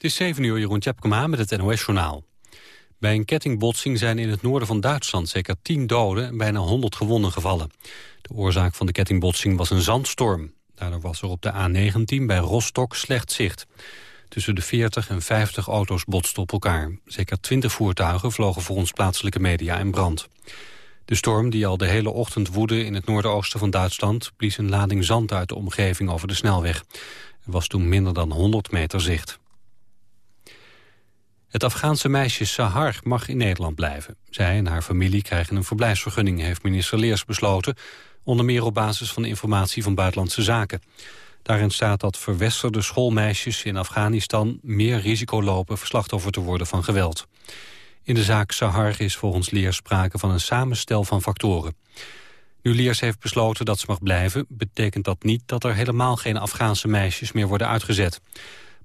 Het is 7 uur, Jeroen Tjepkema met het NOS-journaal. Bij een kettingbotsing zijn in het noorden van Duitsland zeker 10 doden en bijna 100 gewonden gevallen. De oorzaak van de kettingbotsing was een zandstorm. Daardoor was er op de A19 bij Rostock slecht zicht. Tussen de 40 en 50 auto's botsten op elkaar. Zeker 20 voertuigen vlogen volgens plaatselijke media in brand. De storm, die al de hele ochtend woedde in het noordoosten van Duitsland... blies een lading zand uit de omgeving over de snelweg. Er was toen minder dan 100 meter zicht. Het Afghaanse meisje Sahar mag in Nederland blijven. Zij en haar familie krijgen een verblijfsvergunning, heeft minister Leers besloten... onder meer op basis van informatie van Buitenlandse Zaken. Daarin staat dat verwesterde schoolmeisjes in Afghanistan... meer risico lopen verslachtoffer te worden van geweld. In de zaak Sahar is volgens Leers sprake van een samenstel van factoren. Nu Leers heeft besloten dat ze mag blijven... betekent dat niet dat er helemaal geen Afghaanse meisjes meer worden uitgezet.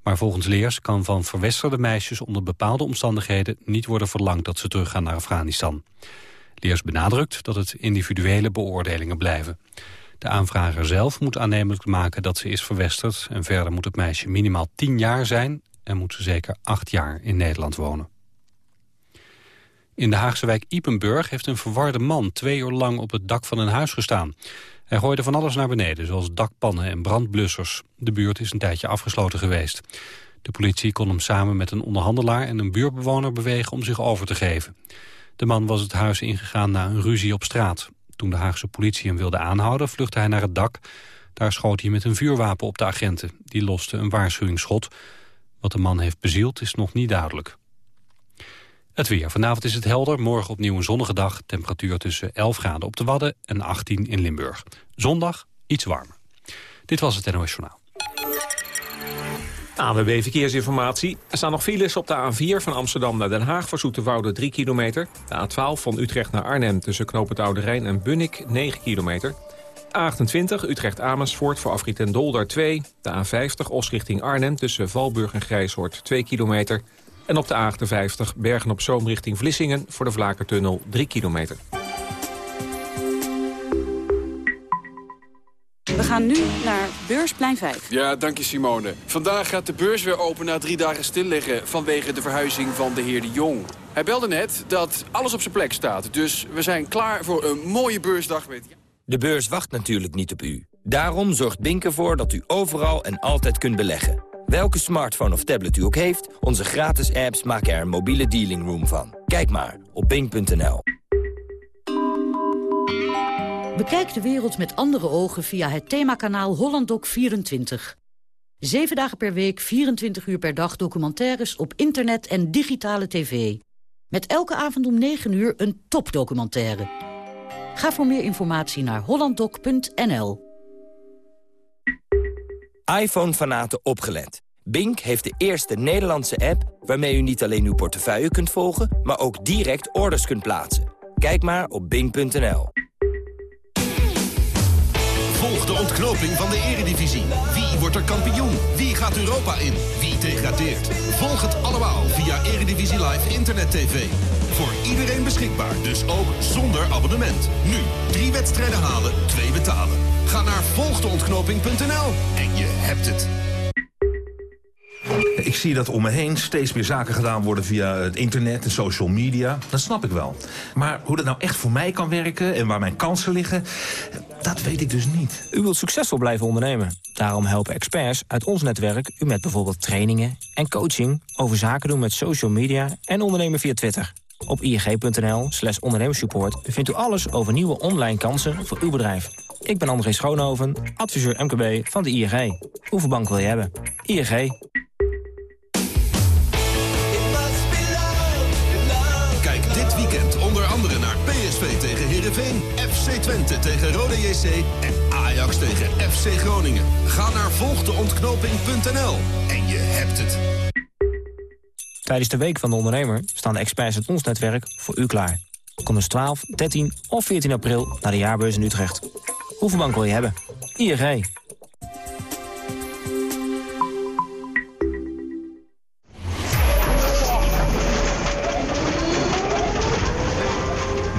Maar volgens Leers kan van verwesterde meisjes onder bepaalde omstandigheden niet worden verlangd dat ze teruggaan naar Afghanistan. Leers benadrukt dat het individuele beoordelingen blijven. De aanvrager zelf moet aannemelijk maken dat ze is verwesterd... en verder moet het meisje minimaal 10 jaar zijn... en moet ze zeker 8 jaar in Nederland wonen. In de Haagse wijk Ipenburg heeft een verwarde man twee uur lang op het dak van een huis gestaan. Hij gooide van alles naar beneden, zoals dakpannen en brandblussers. De buurt is een tijdje afgesloten geweest. De politie kon hem samen met een onderhandelaar en een buurtbewoner bewegen om zich over te geven. De man was het huis ingegaan na een ruzie op straat. Toen de Haagse politie hem wilde aanhouden, vluchtte hij naar het dak. Daar schoot hij met een vuurwapen op de agenten. Die loste een waarschuwingsschot. Wat de man heeft bezield is nog niet duidelijk. Het weer. Vanavond is het helder, morgen opnieuw een zonnige dag. Temperatuur tussen 11 graden op de Wadden en 18 in Limburg. Zondag iets warmer. Dit was het NOS Journaal. ANWB Verkeersinformatie. Er staan nog files op de A4 van Amsterdam naar Den Haag... voor Zoeterwoude 3 kilometer. De A12 van Utrecht naar Arnhem tussen Knoop het Oude Rijn en Bunnik 9 kilometer. A28 Utrecht-Amersfoort voor afrit en Dolder 2. De A50 Os richting Arnhem tussen Valburg en Grijshoort 2 kilometer. En op de A58 Bergen op Zoom richting Vlissingen... voor de Vlakertunnel 3 kilometer. We gaan nu naar Beursplein 5. Ja, dank je Simone. Vandaag gaat de beurs weer open na drie dagen stilliggen... vanwege de verhuizing van de heer De Jong. Hij belde net dat alles op zijn plek staat. Dus we zijn klaar voor een mooie beursdag. Met... De beurs wacht natuurlijk niet op u. Daarom zorgt Bink ervoor dat u overal en altijd kunt beleggen. Welke smartphone of tablet u ook heeft, onze gratis apps maken er een mobiele dealing room van. Kijk maar op bing.nl. Bekijk de wereld met andere ogen via het themakanaal HollandDoc24. Zeven dagen per week, 24 uur per dag documentaires op internet en digitale tv. Met elke avond om 9 uur een topdocumentaire. Ga voor meer informatie naar hollanddoc.nl iPhone-fanaten opgelet. Bink heeft de eerste Nederlandse app waarmee u niet alleen uw portefeuille kunt volgen... maar ook direct orders kunt plaatsen. Kijk maar op bink.nl. Volg de ontknoping van de eredivisie. Wordt er kampioen? Wie gaat Europa in? Wie degradeert? Volg het allemaal via Eredivisie Live Internet TV. Voor iedereen beschikbaar, dus ook zonder abonnement. Nu, drie wedstrijden halen, twee betalen. Ga naar volgdeontknoping.nl en je hebt het. Ik zie dat om me heen steeds meer zaken gedaan worden via het internet en social media. Dat snap ik wel. Maar hoe dat nou echt voor mij kan werken en waar mijn kansen liggen... dat weet ik dus niet. U wilt succesvol blijven ondernemen. Daarom helpen experts uit ons netwerk u met bijvoorbeeld trainingen en coaching... over zaken doen met social media en ondernemen via Twitter. Op ig.nl slash ondernemersupport vindt u alles over nieuwe online kansen voor uw bedrijf. Ik ben André Schoonhoven, adviseur MKB van de ING. Hoeveel bank wil je hebben? ING. Kijk dit weekend onder andere naar PSV tegen Heerenveen... FC Twente tegen Rode JC en Ajax tegen FC Groningen. Ga naar volgdeontknoping.nl en je hebt het. Tijdens de Week van de Ondernemer staan de experts uit ons netwerk voor u klaar. Kom dus 12, 13 of 14 april naar de jaarbeurs in Utrecht. Hoeveel bank wil je hebben? ING.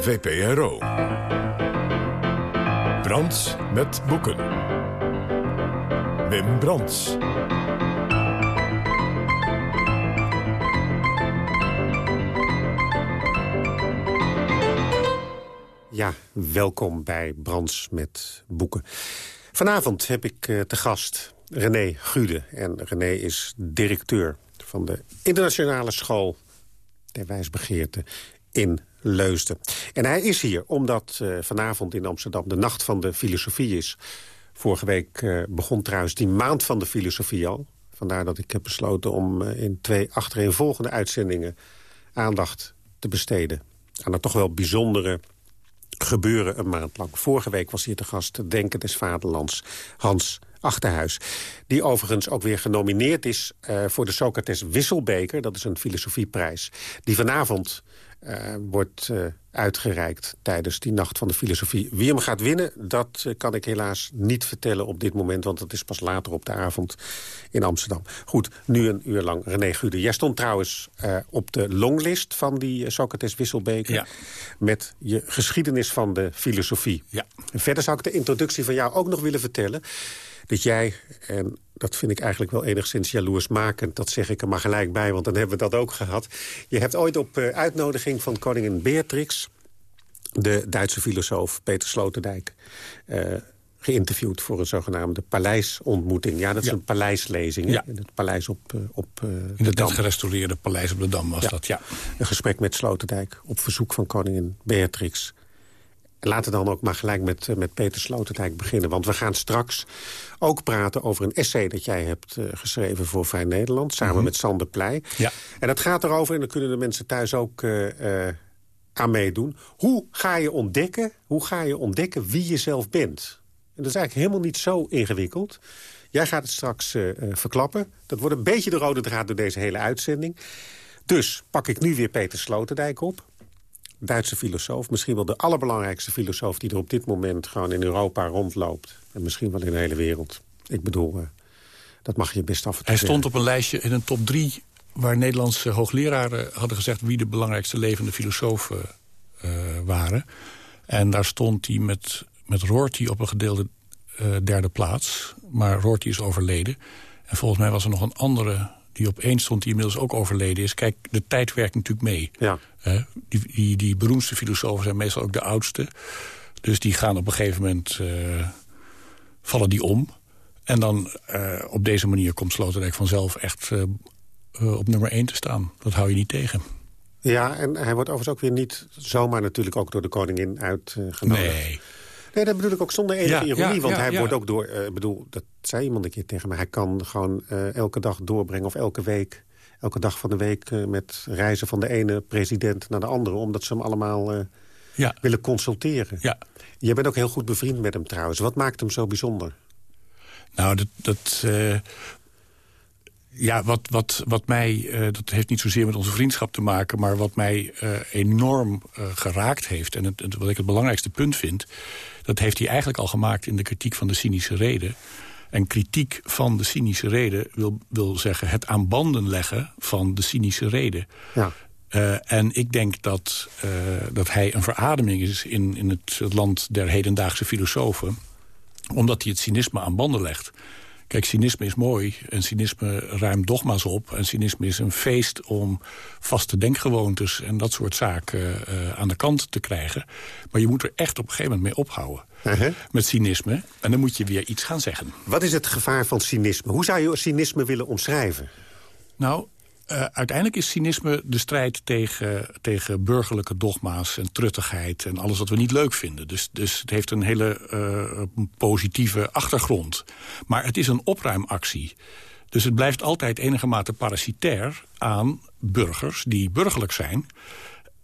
VPRO. Brands met boeken. Wim Brands. Ja, welkom bij Brands met boeken. Vanavond heb ik uh, te gast René Gude. En René is directeur van de internationale school der wijsbegeerte in Leusden. En hij is hier omdat uh, vanavond in Amsterdam de Nacht van de Filosofie is. Vorige week uh, begon trouwens die maand van de filosofie al. Vandaar dat ik heb besloten om uh, in twee achtereenvolgende uitzendingen... aandacht te besteden aan het toch wel bijzondere gebeuren een maand lang. Vorige week was hier te gast Denken des Vaderlands, Hans Achterhuis. Die overigens ook weer genomineerd is voor de Socrates Wisselbeker. Dat is een filosofieprijs. Die vanavond wordt uh, uitgereikt tijdens die Nacht van de Filosofie. Wie hem gaat winnen, dat kan ik helaas niet vertellen op dit moment... want het is pas later op de avond in Amsterdam. Goed, nu een uur lang René Gude. Jij stond trouwens uh, op de longlist van die Socrates Wisselbeker... Ja. met je geschiedenis van de filosofie. Ja. En verder zou ik de introductie van jou ook nog willen vertellen dat jij, en dat vind ik eigenlijk wel enigszins jaloersmakend... dat zeg ik er maar gelijk bij, want dan hebben we dat ook gehad. Je hebt ooit op uh, uitnodiging van koningin Beatrix... de Duitse filosoof Peter Sloterdijk... Uh, geïnterviewd voor een zogenaamde paleisontmoeting. Ja, dat is Ja. een paleislezing. Ja. In het paleis op, uh, op uh, In het net gerestaureerde paleis op de Dam was Ja. dat, ja. Een gesprek met Sloterdijk op verzoek van koningin Beatrix. En Laten we dan ook maar gelijk met, eh, met Peter Sloterdijk beginnen. Want we gaan straks ook praten over een essay dat jij hebt eh, geschreven voor Vrij Nederland. Samen Mhm. met Sander Pleij. Ja. En dat gaat erover, en dan kunnen de mensen thuis ook eh, aan meedoen. Hoe ga je ontdekken, hoe ga je ontdekken wie je zelf bent? En dat is eigenlijk helemaal niet zo ingewikkeld. Jij gaat het straks verklappen. Dat wordt een beetje de rode draad door deze hele uitzending. Dus pak ik nu weer Peter Sloterdijk op. Duitse filosoof. Misschien wel de allerbelangrijkste filosoof... die er op dit moment gewoon in Europa rondloopt. En misschien wel in de hele wereld. Ik bedoel, eh, dat mag je best af Hij stond op een lijstje in een top drie... waar Nederlandse hoogleraren hadden gezegd... wie de belangrijkste levende filosofen eh, waren. En daar stond hij met, met Rorty op een gedeelde eh, derde plaats. Maar Rorty is overleden. En volgens mij was er nog een andere die op één stond... die inmiddels ook overleden is. Kijk, de tijd werkt natuurlijk mee. Ja. Die, die, die beroemdste filosofen zijn meestal ook de oudste. Dus die gaan op een gegeven moment... eh, vallen die om. En dan eh, op deze manier komt Sloterdijk vanzelf echt eh, op nummer 1 te staan. Dat hou je niet tegen. Ja, en hij wordt overigens ook weer niet zomaar natuurlijk ook door de koningin uitgenodigd. Nee. Nee, dat bedoel ik ook zonder enige Ja, ironie. ja, want ja, hij wordt ook door... eh, Ik bedoel, dat zei iemand een keer tegen me. Hij kan gewoon eh, elke dag doorbrengen of elke week... elke dag van de week eh, met reizen van de ene president naar de andere... omdat ze hem allemaal Ja. willen consulteren. Ja. Je bent ook heel goed bevriend met hem trouwens. Wat maakt hem zo bijzonder? Nou, dat... dat ja, wat, wat, wat mij... dat heeft niet zozeer met onze vriendschap te maken... maar wat mij enorm geraakt heeft... en het, het- wat ik het belangrijkste punt vind... dat heeft hij eigenlijk al gemaakt in de kritiek van de cynische reden. En kritiek van de cynische reden wil, wil zeggen... het aan banden leggen van de cynische reden. Ja. Eh, en ik denk dat, eh, dat hij een verademing is in, in het land der hedendaagse filosofen. Omdat hij het cynisme aan banden legt. Kijk, cynisme is mooi en cynisme ruimt dogma's op. En cynisme is een feest om vaste denkgewoontes en dat soort zaken eh, aan de kant te krijgen. Maar je moet er echt op een gegeven moment mee ophouden. Uh-huh. Met cynisme. En dan moet je weer iets gaan zeggen. Wat is het gevaar van cynisme? Hoe zou je cynisme willen omschrijven? Nou, eh, uiteindelijk is cynisme de strijd tegen, tegen burgerlijke dogma's en truttigheid... en alles wat we niet leuk vinden. Dus, dus het heeft een hele eh, positieve achtergrond. Maar het is een opruimactie. Dus het blijft altijd enige mate parasitair aan burgers die burgerlijk zijn...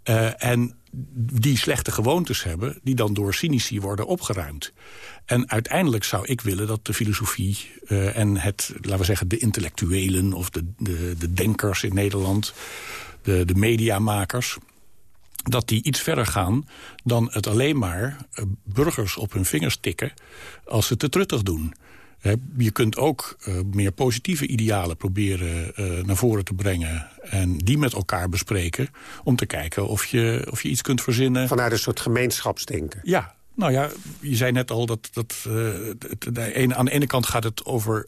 Uh, en die slechte gewoontes hebben... die dan door cynici worden opgeruimd. En uiteindelijk zou ik willen dat de filosofie uh, en het, laten we zeggen, de intellectuelen... of de, de, de denkers in Nederland, de, de mediamakers dat die iets verder gaan dan het alleen maar uh, burgers op hun vingers tikken... als ze te truttig doen. Je kunt ook uh, meer positieve idealen proberen uh, naar voren te brengen... en die met elkaar bespreken om te kijken of je, of je iets kunt verzinnen. Vanuit een soort gemeenschapsdenken. Ja, nou ja, je zei net al dat, dat uh, de ene, aan de ene kant gaat het over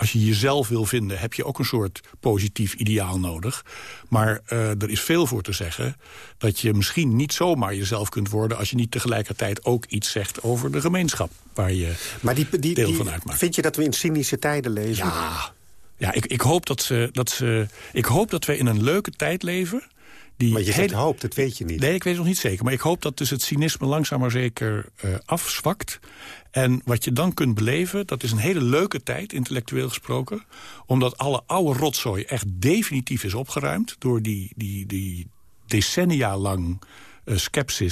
als je jezelf wil vinden, heb je ook een soort positief ideaal nodig. Maar uh, er is veel voor te zeggen dat je misschien niet zomaar jezelf kunt worden... als je niet tegelijkertijd ook iets zegt over de gemeenschap... waar je maar die, die, deel van uitmaakt. Vind je dat we in cynische tijden leven? Ja, ja ik, ik, hoop dat ze, dat ze, ik hoop dat we in een leuke tijd leven... Die maar je zegt hoop, dat weet je niet. Nee, ik weet het nog niet zeker. Maar ik hoop dat dus het cynisme langzaam maar zeker uh, afzwakt. En wat je dan kunt beleven, dat is een hele leuke tijd, intellectueel gesproken. Omdat alle oude rotzooi echt definitief is opgeruimd... door die, die, die decennia lang uh,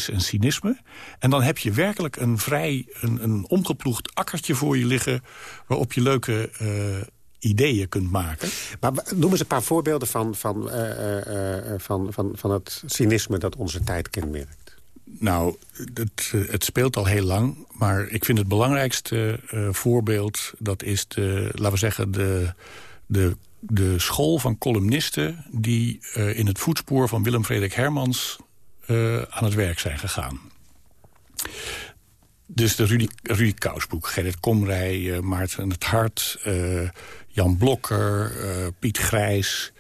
en cynisme. En dan heb je werkelijk een vrij, een, een omgeploegd akkertje voor je liggen... waarop je leuke... Uh, ideeën kunt maken. Maar noem eens een paar voorbeelden van, van, uh, van, van, van het cynisme dat onze tijd kenmerkt. Nou, het, het, speelt al heel lang. Maar ik vind het belangrijkste uh, voorbeeld... dat is, de, laten we zeggen, de, de, de school van columnisten... die in het voetspoor van Willem Frederik Hermans aan het werk zijn gegaan. Dus de Rudy, Rudy Kousboek, Gerrit Komrij, Maarten het Hart... Jan Blokker, Piet Grijs...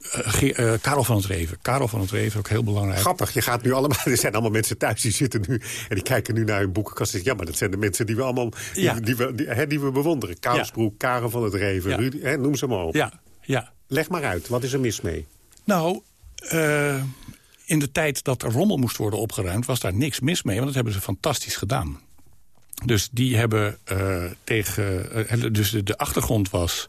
Uh, uh, Karel van het Reven. Karel van het Reven, ook heel belangrijk. Grappig, je gaat nu allemaal... Er zijn allemaal mensen thuis die zitten nu... en die kijken nu naar hun boekenkast. Ja, maar dat zijn de mensen die we allemaal die, ja. die, we, die, hè, die we bewonderen. Kousbroek, ja. Karel van het Reven, ja. Rudy, hè, noem ze maar op. Ja, ja. Leg maar uit, wat is er mis mee? Nou, uh, in de tijd dat er rommel moest worden opgeruimd... was daar niks mis mee, want dat hebben ze fantastisch gedaan. Dus die hebben tegen... Dus de, de, achtergrond was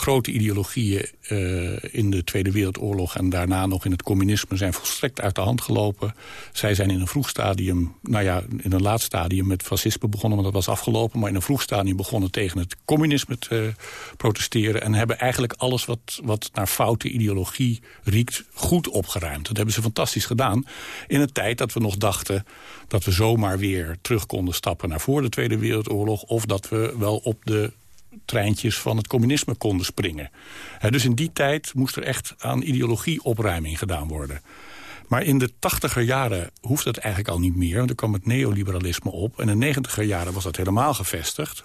grote ideologieën uh, in de Tweede Wereldoorlog... en daarna nog in het communisme zijn volstrekt uit de hand gelopen. Zij zijn in een vroeg stadium, nou ja, in een laat stadium met fascisme begonnen... maar dat was afgelopen, maar in een vroeg stadium begonnen tegen het communisme te protesteren... en hebben eigenlijk alles wat, wat naar foute ideologie riekt goed opgeruimd. Dat hebben ze fantastisch gedaan in een tijd dat we nog dachten... dat we zomaar weer terug konden stappen naar voor de Tweede Wereldoorlog... of dat we wel op de treintjes van het communisme konden springen. Dus in die tijd moest er echt aan ideologieopruiming gedaan worden. Maar in de tachtiger jaren hoeft dat eigenlijk al niet meer. Want er kwam het neoliberalisme op. En in de negentiger jaren was dat helemaal gevestigd.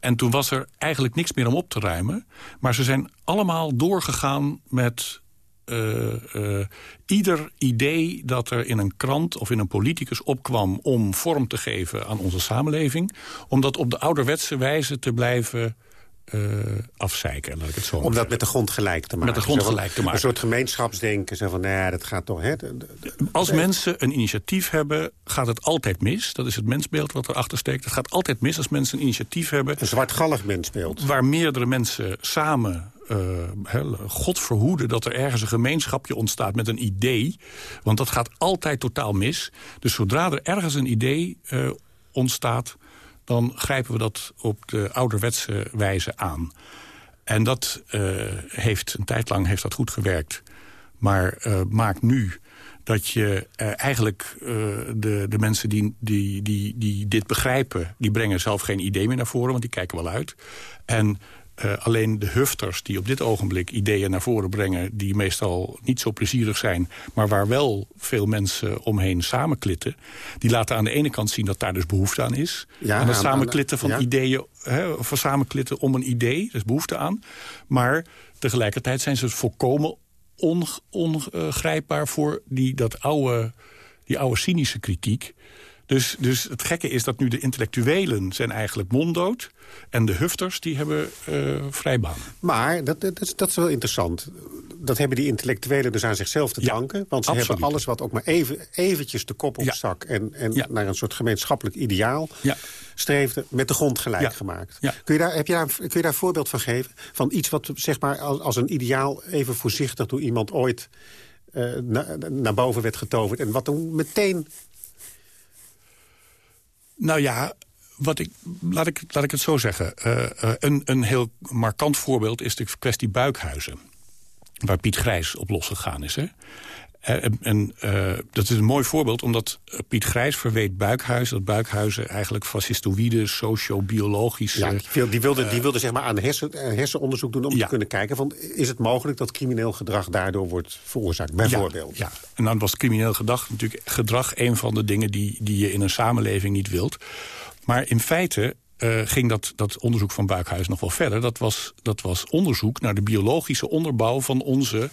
En toen was er eigenlijk niks meer om op te ruimen. Maar ze zijn allemaal doorgegaan met uh, uh, ieder idee dat er in een krant of in een politicus opkwam... om vorm te geven aan onze samenleving... om dat op de ouderwetse wijze te blijven uh, afzeiken, laat ik het zo Om dat met de grond gelijk te maken. Met de grond gelijk te maken. Een soort gemeenschapsdenken, zo van, nou ja, dat gaat toch... Hè? Als mensen een initiatief hebben, gaat het altijd mis. Dat is het mensbeeld wat erachter steekt. Het gaat altijd mis als mensen een initiatief hebben. Een zwartgallig mensbeeld. Waar meerdere mensen samen uh, God verhoeden dat er ergens een gemeenschapje ontstaat met een idee. Want dat gaat altijd totaal mis. Dus zodra er ergens een idee uh, ontstaat dan grijpen we dat op de ouderwetse wijze aan. En dat uh, heeft een tijd lang heeft dat goed gewerkt. Maar uh, maakt nu dat je uh, eigenlijk de, de mensen die, die, die, die dit begrijpen... die brengen zelf geen idee meer naar voren, want die kijken wel uit. En uh, alleen de hufters die op dit ogenblik ideeën naar voren brengen... die meestal niet zo plezierig zijn... maar waar wel veel mensen omheen samenklitten... die laten aan de ene kant zien dat daar dus behoefte aan is. Ja, aan het samenklitten van ja. ideeën... Hè, of samenklitten om een idee, is behoefte aan. Maar tegelijkertijd zijn ze volkomen ongrijpbaar... voor die, dat oude, die oude cynische kritiek... Dus, dus het gekke is dat nu de intellectuelen zijn eigenlijk monddood... en de hufters die hebben uh, vrijbaan. Maar dat, dat, is, dat is wel interessant. dat hebben die intellectuelen dus aan zichzelf te danken. Want ze absoluut. hebben alles wat ook maar even, eventjes de kop opstak... en, en naar een soort gemeenschappelijk ideaal streefde... met de grond gelijk gemaakt. Kun, je daar, heb je daar, kun je daar een voorbeeld van geven? Van iets wat zeg maar, als, als een ideaal even voorzichtig... door iemand ooit uh, na, naar boven werd getoverd... en wat toen meteen... Nou ja, wat ik, laat, ik, laat ik het zo zeggen. Uh, uh, een, een heel markant voorbeeld is de kwestie Buikhuizen. Waar Piet Grijs op losgegaan is. Hè? En, en uh, dat is een mooi voorbeeld, omdat Piet Grijs verweet Buikhuizen... dat Buikhuizen eigenlijk fascistoïde, socio-biologisch... Ja, die wilde, die wilde zeg maar aan hersen, hersenonderzoek doen om ja. te kunnen kijken... Van, is het mogelijk dat crimineel gedrag daardoor wordt veroorzaakt, bijvoorbeeld? Ja, ja. en dan was crimineel gedrag natuurlijk gedrag... een van de dingen die, die je in een samenleving niet wilt... Maar in feite uh, ging dat, dat onderzoek van Buikhuis nog wel verder. Dat was, dat was onderzoek naar de biologische onderbouw van onze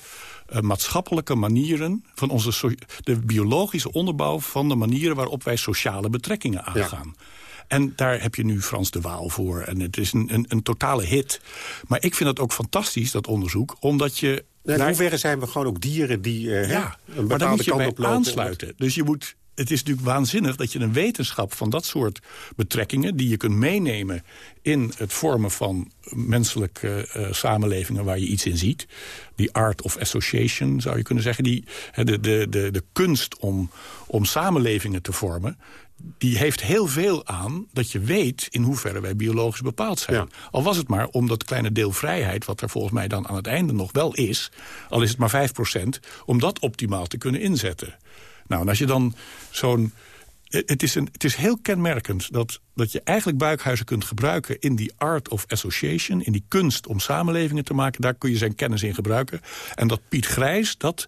uh, maatschappelijke manieren... van onze so de biologische onderbouw van de manieren waarop wij sociale betrekkingen aangaan. Ja. En daar heb je nu Frans de Waal voor. En het is een, een, een totale hit. Maar ik vind het ook fantastisch, dat onderzoek, omdat je... In hoeverre zijn we gewoon ook dieren die uh, ja, een bepaalde maar dan moet je kant bij oplopen? aansluiten. Dus je moet het is natuurlijk waanzinnig dat je een wetenschap van dat soort betrekkingen... die je kunt meenemen in het vormen van menselijke uh, samenlevingen... waar je iets in ziet. Die art of association, zou je kunnen zeggen. Die, de, de, de, de kunst om, om samenlevingen te vormen die heeft heel veel aan dat je weet in hoeverre wij biologisch bepaald zijn. Ja. Al was het maar om dat kleine deel vrijheid... wat er volgens mij dan aan het einde nog wel is... al is het maar 5% om dat optimaal te kunnen inzetten. Nou, en als je dan zo'n... Het is, een, het is heel kenmerkend dat, dat je eigenlijk buikhuizen kunt gebruiken... in die art of association, in die kunst om samenlevingen te maken. Daar kun je zijn kennis in gebruiken. En dat Piet Grijs dat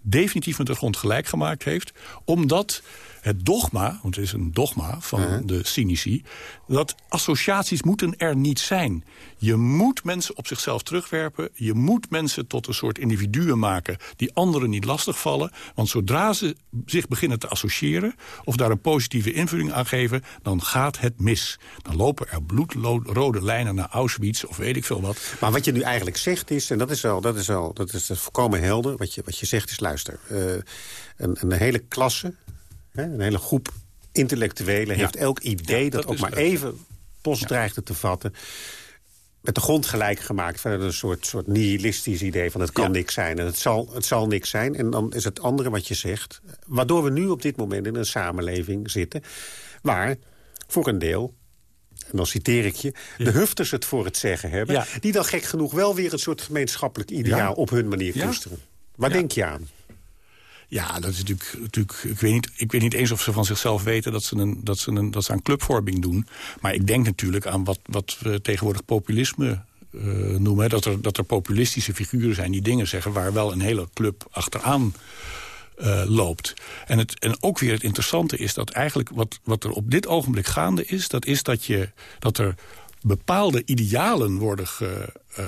definitief met de grond gelijk gemaakt heeft... omdat het dogma, want het is een dogma van uh -huh. de cynici... dat associaties moeten er niet zijn. Je moet mensen op zichzelf terugwerpen. Je moet mensen tot een soort individuen maken... die anderen niet lastigvallen. Want zodra ze zich beginnen te associëren... of daar een positieve invulling aan geven... dan gaat het mis. Dan lopen er bloedrode lijnen naar Auschwitz of weet ik veel wat. Maar wat je nu eigenlijk zegt is... en dat is wel, dat is wel dat is volkomen helder... wat je, wat je zegt is, luister... Uh, een, een hele klasse een hele groep intellectuelen ja. heeft elk idee... Ja, dat, dat, ook maar leuk. even post ja. dreigde te vatten... met de grond gelijk gemaakt. Van een soort, soort nihilistisch idee van het kan niks zijn. En het zal, het zal niks zijn. En dan is het andere wat je zegt... waardoor we nu op dit moment in een samenleving zitten... waar voor een deel en dan citeer ik je, de hufters het voor het zeggen hebben... Ja. die dan gek genoeg wel weer een soort gemeenschappelijk ideaal op hun manier koesteren. Waar denk je aan? Ja, dat is natuurlijk, natuurlijk ik, weet niet, ik weet niet eens of ze van zichzelf weten dat ze, een, dat ze, een, dat ze aan clubvorming doen. Maar ik denk natuurlijk aan wat, wat we tegenwoordig populisme uh, noemen. Dat er, dat er populistische figuren zijn die dingen zeggen... waar wel een hele club achteraan uh, loopt. En, het, en ook weer het interessante is dat eigenlijk wat, wat er op dit ogenblik gaande is... dat is dat, je, dat er bepaalde idealen worden ge, uh,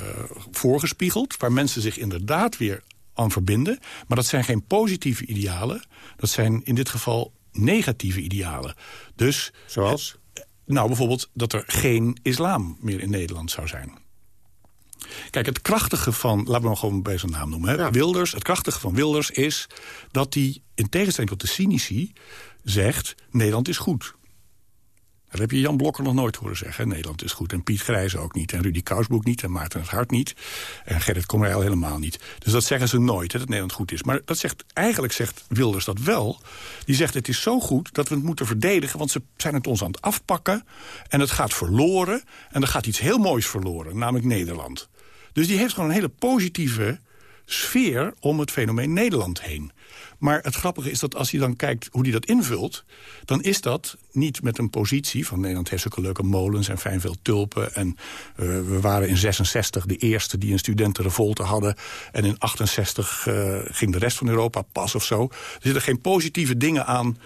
voorgespiegeld... waar mensen zich inderdaad weer aan verbinden. Maar dat zijn geen positieve idealen. Dat zijn in dit geval negatieve idealen. Dus, Zoals? Nou, bijvoorbeeld dat er geen islam meer in Nederland zou zijn. Kijk, het krachtige van, laten we hem gewoon bij zijn naam noemen... Hè? Ja. Wilders, het krachtige van Wilders is dat hij, in tegenstelling tot de cynici... zegt, Nederland is goed. Dat heb je Jan Blokker nog nooit horen zeggen. Nederland is goed. En Piet Grijze ook niet. En Rudy Kousbroek niet. En Maarten het Hart niet. En Gerrit Komrij helemaal niet. Dus dat zeggen ze nooit, hè, dat Nederland goed is. Maar dat zegt, eigenlijk zegt Wilders dat wel. Die zegt het is zo goed dat we het moeten verdedigen... want ze zijn het ons aan het afpakken. En het gaat verloren. En er gaat iets heel moois verloren. Namelijk Nederland. Dus die heeft gewoon een hele positieve sfeer om het fenomeen Nederland heen. Maar het grappige is dat als je dan kijkt hoe hij dat invult... dan is dat niet met een positie van Nederland heeft zulke leuke molens... en fijn veel tulpen. En uh, we waren in 66 de eerste die een studentenrevolte hadden. En in 68 uh, ging de rest van Europa pas of zo. Er zitten geen positieve dingen aan...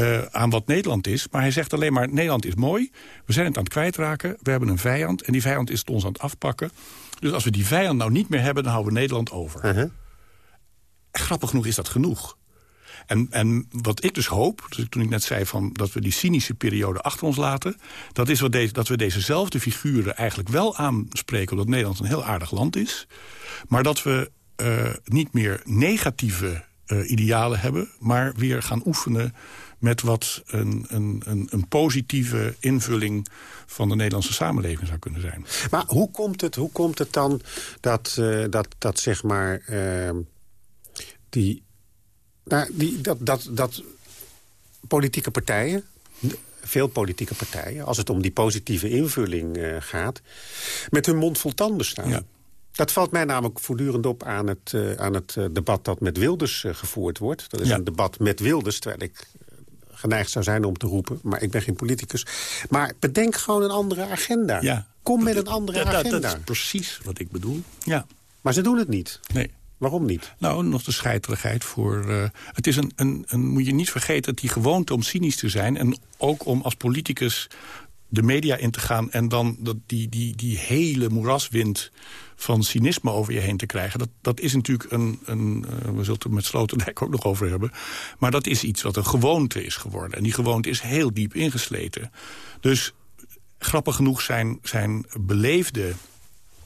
Uh, aan wat Nederland is. Maar hij zegt alleen maar, Nederland is mooi. We zijn het aan het kwijtraken. We hebben een vijand. En die vijand is ons aan het afpakken. Dus als we die vijand nou niet meer hebben, dan houden we Nederland over. Uh -huh. Grappig genoeg is dat genoeg. En, en wat ik dus hoop, dus toen ik net zei van dat we die cynische periode achter ons laten... dat is wat deze, dat we dezezelfde figuren eigenlijk wel aanspreken... omdat Nederland een heel aardig land is. Maar dat we eh, niet meer negatieve eh, idealen hebben... maar weer gaan oefenen met wat een, een, een, een, positieve invulling van de Nederlandse samenleving zou kunnen zijn. Maar hoe komt het, hoe komt het dan dat, uh, dat, dat zeg maar, uh, die, nou, die, dat, dat, dat politieke partijen veel politieke partijen... als het om die positieve invulling uh, gaat... met hun mond vol tanden staan. Ja. Dat valt mij namelijk voortdurend op aan het, uh, aan het uh, debat dat met Wilders gevoerd wordt. Dat is ja. een debat met Wilders, terwijl ik geneigd zou zijn om te roepen. Maar ik ben geen politicus. Maar bedenk gewoon een andere agenda. Ja. Kom met een andere ja, agenda. Dat is precies wat ik bedoel. Ja. Maar ze doen het niet. Nee. Waarom niet? Nou, nog de scheiterigheid voor... Uh, het is een, een, een, moet je niet vergeten dat die gewoonte om cynisch te zijn... en ook om als politicus de media in te gaan... en dan dat die, die, die hele moeraswind van cynisme over je heen te krijgen. Dat, dat is natuurlijk een... een uh, we zullen het met Sloterdijk ook nog over hebben. Maar dat is iets wat een gewoonte is geworden. En die gewoonte is heel diep ingesleten. Dus grappig genoeg zijn, zijn beleefde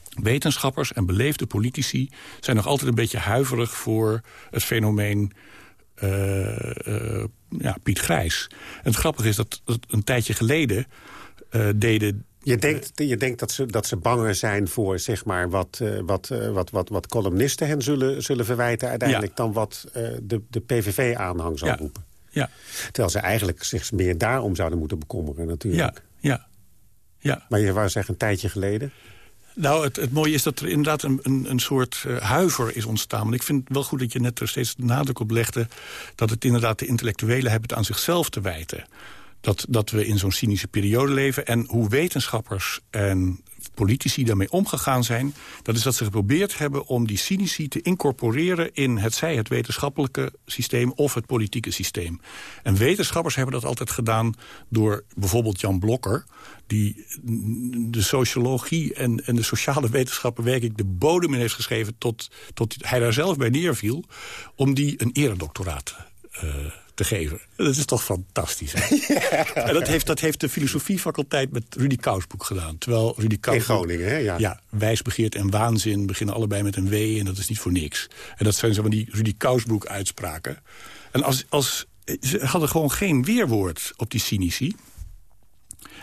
wetenschappers en beleefde politici... zijn nog altijd een beetje huiverig voor het fenomeen uh, ja, Piet Grijs. En het grappige is dat, dat een tijdje geleden deden... Je denkt, je denkt dat, ze, dat ze banger zijn voor zeg maar, wat, wat, wat, wat, wat columnisten hen zullen, zullen verwijten... uiteindelijk ja. dan wat de, de PVV-aanhang zal ja. roepen. Ja. Terwijl ze eigenlijk zich meer daarom zouden moeten bekommeren natuurlijk. Ja, ja. ja. Maar je wou zeggen een tijdje geleden... Nou, het, het, mooie is dat er inderdaad een, een, een soort uh, huiver is ontstaan. Want ik vind het wel goed dat je net er steeds de nadruk op legde... dat het inderdaad de intellectuelen hebben het aan zichzelf te wijten. Dat, dat we in zo'n cynische periode leven. En hoe wetenschappers en politici daarmee omgegaan zijn... dat is dat ze geprobeerd hebben om die cynici te incorporeren... in het zij het wetenschappelijke systeem of het politieke systeem. En wetenschappers hebben dat altijd gedaan door bijvoorbeeld Jan Blokker... die de sociologie en, en de sociale wetenschappen werkelijk de bodem in heeft geschreven... tot, tot hij daar zelf bij neerviel, om die een eredoctoraat uh, te geven. Dat is toch fantastisch. Ja. En dat heeft, dat heeft de filosofiefaculteit met Rudy Kousboek gedaan. Terwijl Rudy Kousboek... In Groningen, hè? Ja. ja. wijsbegeerd en waanzin beginnen allebei met een W... en dat is niet voor niks. En dat zijn zo van die Rudy Kousboek uitspraken. En als, als, ze hadden gewoon geen weerwoord op die cynici...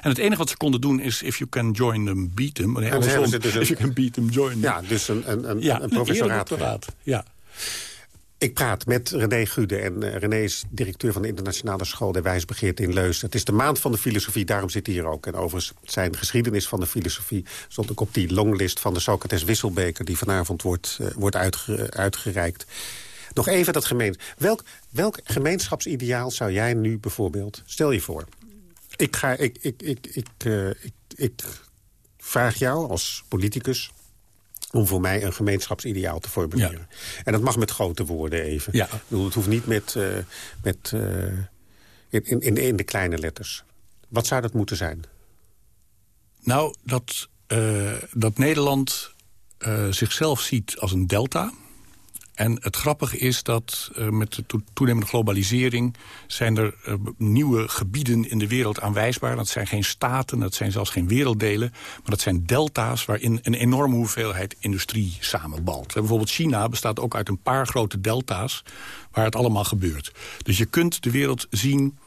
En het enige wat ze konden doen is... if you can join them, beat them. Nee, andersom, dus een, if you can beat them, join them. Ja, dus een, een, een, ja, een professoraat. Een ja. Ik praat met René Gude en uh, René is directeur van de Internationale School der Wijsbegeerte in Leusden. Het is de maand van de filosofie, daarom zit hij hier ook. En overigens zijn geschiedenis van de filosofie stond ook op die longlist van de Socrates Wisselbeker die vanavond wordt, uh, wordt uitge uitgereikt. Nog even dat gemeen. Welk, welk gemeenschapsideaal zou jij nu bijvoorbeeld, stel je voor... Ik, ga, ik, ik, ik, ik, uh, ik, ik vraag jou als politicus om voor mij een gemeenschapsideaal te formuleren. Ja. En dat mag met grote woorden even. Ja. Bedoel, het hoeft niet met, uh, met uh, in, in, in de kleine letters. Wat zou dat moeten zijn? Nou, dat, uh, dat Nederland zichzelf ziet als een delta... En het grappige is dat uh, met de to toenemende globalisering... zijn er uh, nieuwe gebieden in de wereld aanwijsbaar. Dat zijn geen staten, dat zijn zelfs geen werelddelen. Maar dat zijn delta's waarin een enorme hoeveelheid industrie samenbalt. Bijvoorbeeld China bestaat ook uit een paar grote delta's... waar het allemaal gebeurt. Dus je kunt de wereld zien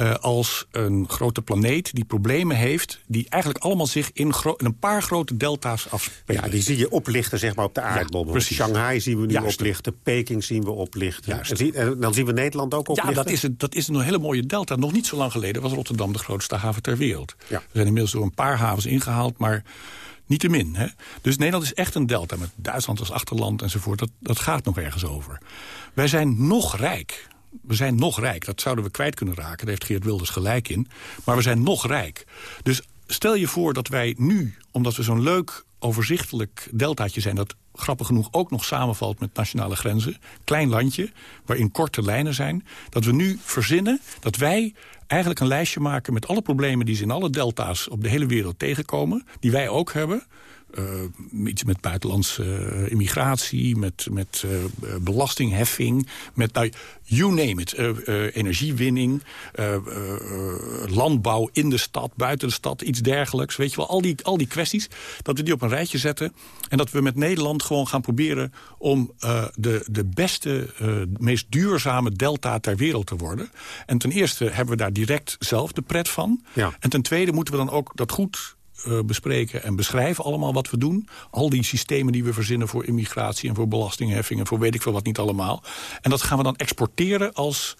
uh, als een grote planeet die problemen heeft... die eigenlijk allemaal zich in, in een paar grote delta's afspelen. Ja, die zie je oplichten zeg maar, op de aardbol. Ja, Shanghai zien we nu Juist. oplichten, Peking zien we oplichten. En, dan zien we Nederland ook oplichten. Ja, dat is, een, dat is een hele mooie delta. Nog niet zo lang geleden was Rotterdam de grootste haven ter wereld. Ja. We zijn inmiddels door een paar havens ingehaald, maar... Niet te min. Hè? Dus Nederland is echt een delta met Duitsland als achterland enzovoort. Dat, dat gaat nog ergens over. Wij zijn nog rijk we zijn nog rijk. Dat zouden we kwijt kunnen raken. Daar heeft Geert Wilders gelijk in. Maar we zijn nog rijk. Dus stel je voor dat wij nu, omdat we zo'n leuk overzichtelijk deltaatje zijn... dat grappig genoeg ook nog samenvalt met nationale grenzen... klein landje, waarin korte lijnen zijn... dat we nu verzinnen dat wij eigenlijk een lijstje maken... met alle problemen die ze in alle delta's op de hele wereld tegenkomen... die wij ook hebben iets met buitenlandse immigratie, met, met belastingheffing, met nou, you name it. energiewinning, landbouw in de stad, buiten de stad, iets dergelijks. Weet je wel, al die, al die kwesties, dat we die op een rijtje zetten. En dat we met Nederland gewoon gaan proberen om de, de beste, meest duurzame delta ter wereld te worden. En ten eerste hebben we daar direct zelf de pret van. Ja. En ten tweede moeten we dan ook dat goed uh, bespreken en beschrijven allemaal wat we doen. Al die systemen die we verzinnen voor immigratie en voor belastingheffingen... voor weet ik veel wat niet allemaal. En dat gaan we dan exporteren als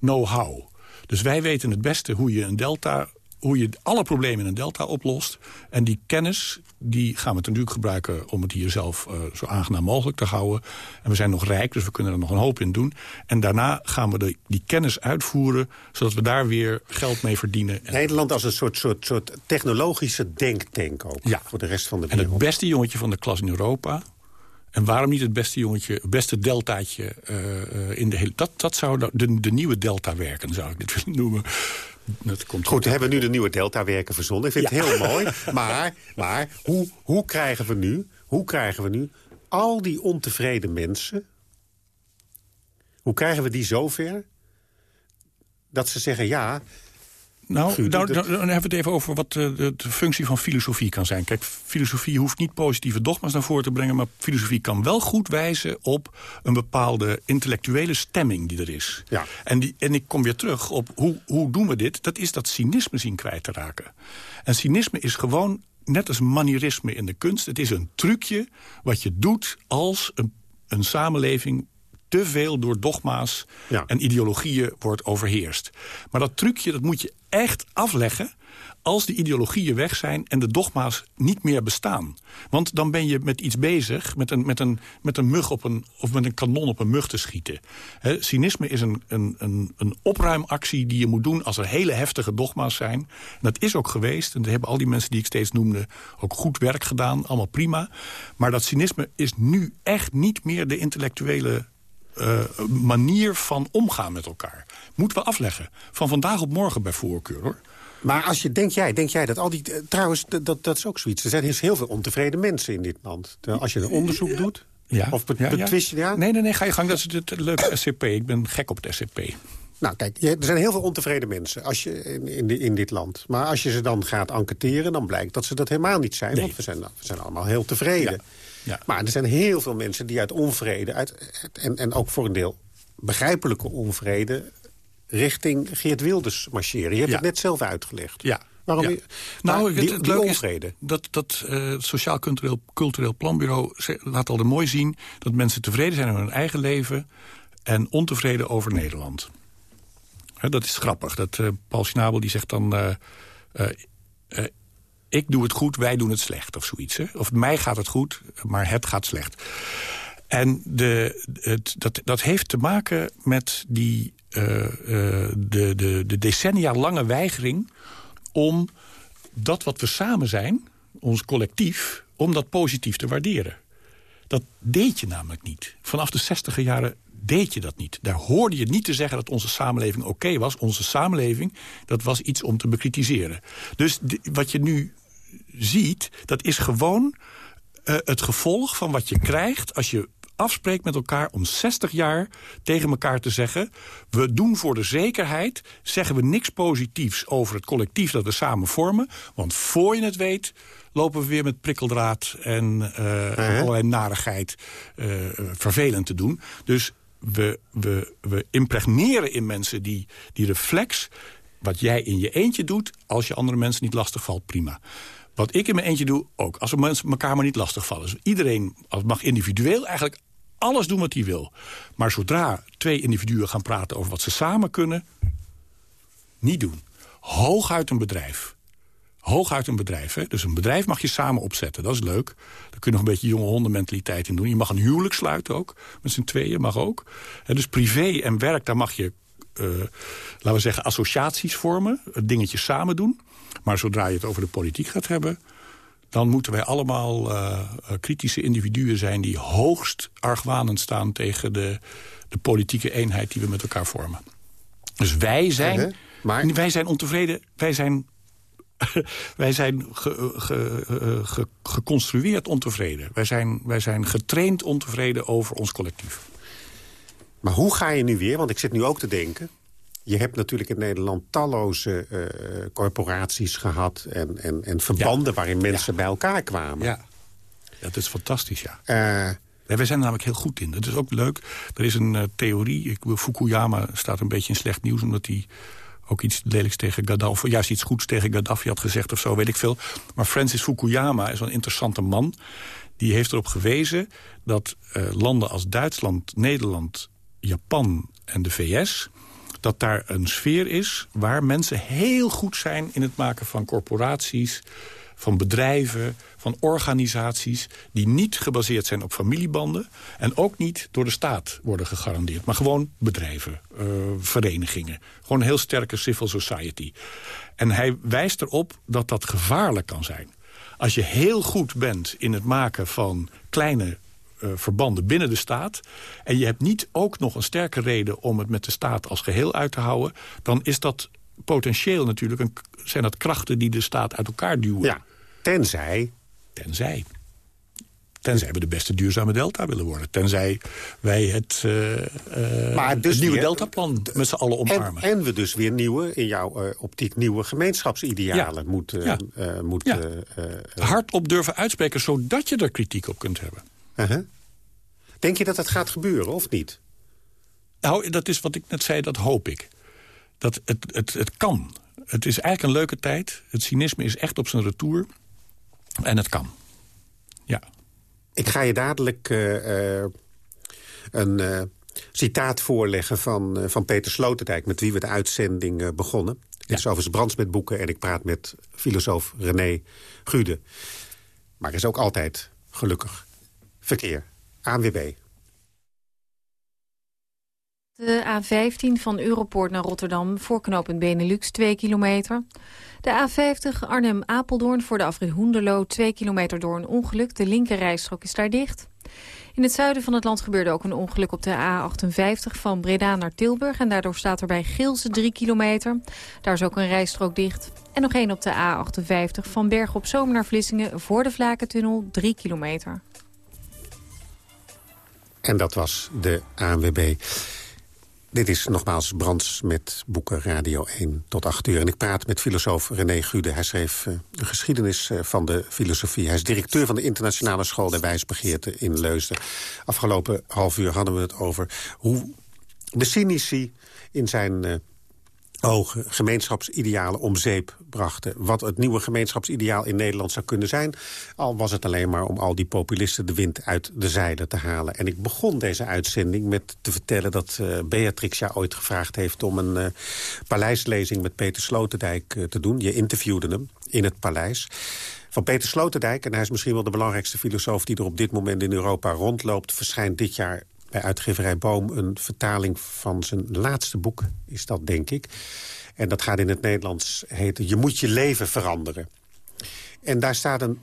know-how. Dus wij weten het beste hoe je een delta hoe je alle problemen in een delta oplost. En die kennis die gaan we natuurlijk gebruiken om het hier zelf uh, zo aangenaam mogelijk te houden. En we zijn nog rijk, dus we kunnen er nog een hoop in doen. En daarna gaan we de, die kennis uitvoeren, zodat we daar weer geld mee verdienen. Nederland als een soort, soort, soort technologische denktank ook ja. voor de rest van de wereld. En het beste jongetje van de klas in Europa... En waarom niet het beste jongetje, het beste deltaatje uh, in de hele... Dat, dat zou de, de nieuwe delta werken, zou ik dit willen noemen. Dat komt Goed, we hebben nu de nieuwe Delta-werken verzonnen. Ik vind het heel mooi. Maar, maar hoe, hoe, krijgen we nu, hoe krijgen we nu al die ontevreden mensen... hoe krijgen we die zover dat ze zeggen... ja, nou, nou dan, hebben we het even over wat de, de, functie van filosofie kan zijn. Kijk, filosofie hoeft niet positieve dogma's naar voren te brengen... maar filosofie kan wel goed wijzen op een bepaalde intellectuele stemming die er is. Ja. En, die, en ik kom weer terug op hoe, hoe doen we dit? Dat is dat cynisme zien kwijt te raken. En cynisme is gewoon net als manierisme in de kunst. Het is een trucje wat je doet als een, een samenleving te veel door dogma's en ideologieën wordt overheerst. Maar dat trucje dat moet je echt afleggen als de ideologieën weg zijn en de dogma's niet meer bestaan. Want dan ben je met iets bezig, met een, met een, met een mug op een, of met een kanon op een mug te schieten. cynisme is een, een, een, een opruimactie die je moet doen als er hele heftige dogma's zijn. En dat is ook geweest. En daar hebben al die mensen die ik steeds noemde ook goed werk gedaan. Allemaal prima. Maar dat cynisme is nu echt niet meer de intellectuele uh, manier van omgaan met elkaar. Moeten we afleggen. Van vandaag op morgen bij voorkeur, hoor. Maar als je, denk jij, denk jij dat al die... Eh, trouwens, dat, dat is ook zoiets. Er zijn dus heel veel ontevreden mensen in dit land. Als je een onderzoek doet... Ja. Of betwist je... Ja, Nee, nee, nee, ga je gang. Dat is het leuke SCP. Ik ben gek op het SCP. Nou, kijk, er zijn heel veel ontevreden mensen als je, in, in, dit land. Maar als je ze dan gaat enquêteren, dan blijkt dat ze dat helemaal niet zijn. Want we zijn, we zijn allemaal heel tevreden. Ja. Maar er zijn heel veel mensen die uit onvrede... Uit, en, en ook voor een deel begrijpelijke onvrede... richting Geert Wilders marcheren. Je hebt het net zelf uitgelegd. Ja, Waarom? Ja. Nou, die, het, het onvrede. dat, dat uh, Sociaal Cultureel, Cultureel Planbureau laat al mooi zien... dat mensen tevreden zijn over hun eigen leven... en ontevreden over Nederland. dat is grappig. Dat, uh, Paul Schnabel die zegt dan... Uh, ik doe het goed, wij doen het slecht of zoiets. Hè? Of mij gaat het goed, maar het gaat slecht. En de, het, dat, dat heeft te maken met die, uh, uh, de, de, de decennia lange weigering... om dat wat we samen zijn, ons collectief... om dat positief te waarderen. Dat deed je namelijk niet. Vanaf de zestiger jaren deed je dat niet. Daar hoorde je niet te zeggen dat onze samenleving oké was. Onze samenleving, dat was iets om te bekritiseren. Dus wat je nu ziet, dat is gewoon uh, het gevolg van wat je krijgt... als je afspreekt met elkaar om 60 jaar tegen elkaar te zeggen... we doen voor de zekerheid, zeggen we niks positiefs over het collectief dat we samen vormen. Want voor je het weet lopen we weer met prikkeldraad en uh, allerlei narigheid uh, vervelend te doen. Dus we, we, we impregneren in mensen die, die reflex... wat jij in je eentje doet, als je andere mensen niet lastig valt, prima. Wat ik in mijn eentje doe, ook. Als we mensen elkaar maar niet lastigvallen. Dus iedereen mag individueel eigenlijk alles doen wat hij wil. Maar zodra twee individuen gaan praten over wat ze samen kunnen... niet doen. Hooguit een bedrijf. Hooguit een bedrijf. Hè? Dus een bedrijf mag je samen opzetten. Dat is leuk. Daar kun je nog een beetje jonge hondenmentaliteit in doen. Je mag een huwelijk sluiten ook. Met z'n tweeën mag ook. dus privé en werk, daar mag je... Uh, laten we zeggen, associaties vormen. Dingetjes samen doen. Maar zodra je het over de politiek gaat hebben... dan moeten wij allemaal uh, kritische individuen zijn... die hoogst argwanend staan tegen de, de politieke eenheid... die we met elkaar vormen. Dus wij zijn, maar... wij zijn ontevreden, wij zijn wij zijn ge, ge, ge, geconstrueerd ontevreden. Wij zijn, wij zijn getraind ontevreden over ons collectief. Maar hoe ga je nu weer, want ik zit nu ook te denken... je hebt natuurlijk in Nederland talloze uh, corporaties gehad... en, en, en verbanden waarin mensen bij elkaar kwamen. Ja. dat is fantastisch, ja. Uh, ja, wij zijn er namelijk heel goed in. Dat is ook leuk. Er is een uh, theorie, ik, Fukuyama staat een beetje in slecht nieuws... omdat hij ook iets lelijks tegen Gaddafi... of juist iets goeds tegen Gaddafi had gezegd of zo, weet ik veel. Maar Francis Fukuyama is een interessante man. Die heeft erop gewezen dat uh, landen als Duitsland, Nederland, Japan en de VS dat daar een sfeer is waar mensen heel goed zijn... in het maken van corporaties, van bedrijven, van organisaties... die niet gebaseerd zijn op familiebanden... en ook niet door de staat worden gegarandeerd. Maar gewoon bedrijven, uh, verenigingen. Gewoon een heel sterke civil society. En hij wijst erop dat dat gevaarlijk kan zijn. Als je heel goed bent in het maken van kleine uh, verbanden binnen de staat... en je hebt niet ook nog een sterke reden om het met de staat als geheel uit te houden... dan is dat potentieel natuurlijk een, zijn dat krachten die de staat uit elkaar duwen. Ja, tenzij... Tenzij. Tenzij we de beste duurzame delta willen worden. Tenzij wij het, uh, uh, maar dus het nieuwe deltaplan met z'n allen omarmen. En, en, we dus weer nieuwe, in jouw uh, optiek, nieuwe gemeenschapsidealen ja. moeten... Ja. moet, ja. Hardop durven uitspreken, zodat je er kritiek op kunt hebben. -huh. Denk je dat dat gaat gebeuren, of niet? Nou, dat is wat ik net zei, dat hoop ik. Dat het, het, het kan. Het is eigenlijk een leuke tijd. Het cynisme is echt op zijn retour. En het kan. Ja. Ik ga je dadelijk uh, uh, een uh, citaat voorleggen van, van Peter Sloterdijk... met wie we de uitzending begonnen. Ja. Het is overigens Brands met boeken en ik praat met filosoof René Gude. Maar er is ook altijd, gelukkig, verkeer. ANWB. De A15 van Europoort naar Rotterdam voor knooppunt Benelux 2 kilometer. De A50 Arnhem-Apeldoorn voor de afrit Hoenderloo 2 kilometer door een ongeluk. De linkerrijstrook is daar dicht. In het zuiden van het land gebeurde ook een ongeluk op de A58 van Breda naar Tilburg. En daardoor staat er bij Geelse 3 kilometer. Daar is ook een rijstrook dicht. En nog één op de A58 van Bergen op Zoom naar Vlissingen voor de Vlakentunnel 3 kilometer. En dat was de ANWB. Dit is nogmaals Brands met boeken Radio 1 tot 8 uur. En ik praat met filosoof René Gude. Hij schreef de geschiedenis uh, van de filosofie. Hij is directeur van de Internationale School der Wijsbegeerte in Leusden. Afgelopen half uur hadden we het over hoe de cynici in zijn uh, ogen gemeenschapsidealen om zeep brachten. Wat het nieuwe gemeenschapsideaal in Nederland zou kunnen zijn. Al was het alleen maar om al die populisten de wind uit de zeilen te halen. En ik begon deze uitzending met te vertellen dat uh, Beatrix jou ooit gevraagd heeft... om een uh, paleislezing met Peter Sloterdijk uh, te doen. Je interviewde hem in het paleis. Van Peter Sloterdijk, en hij is misschien wel de belangrijkste filosoof... die er op dit moment in Europa rondloopt, verschijnt dit jaar bij uitgeverij Boom een vertaling van zijn laatste boek, is dat denk ik. En dat gaat in het Nederlands heten Je moet je leven veranderen. En daar staat een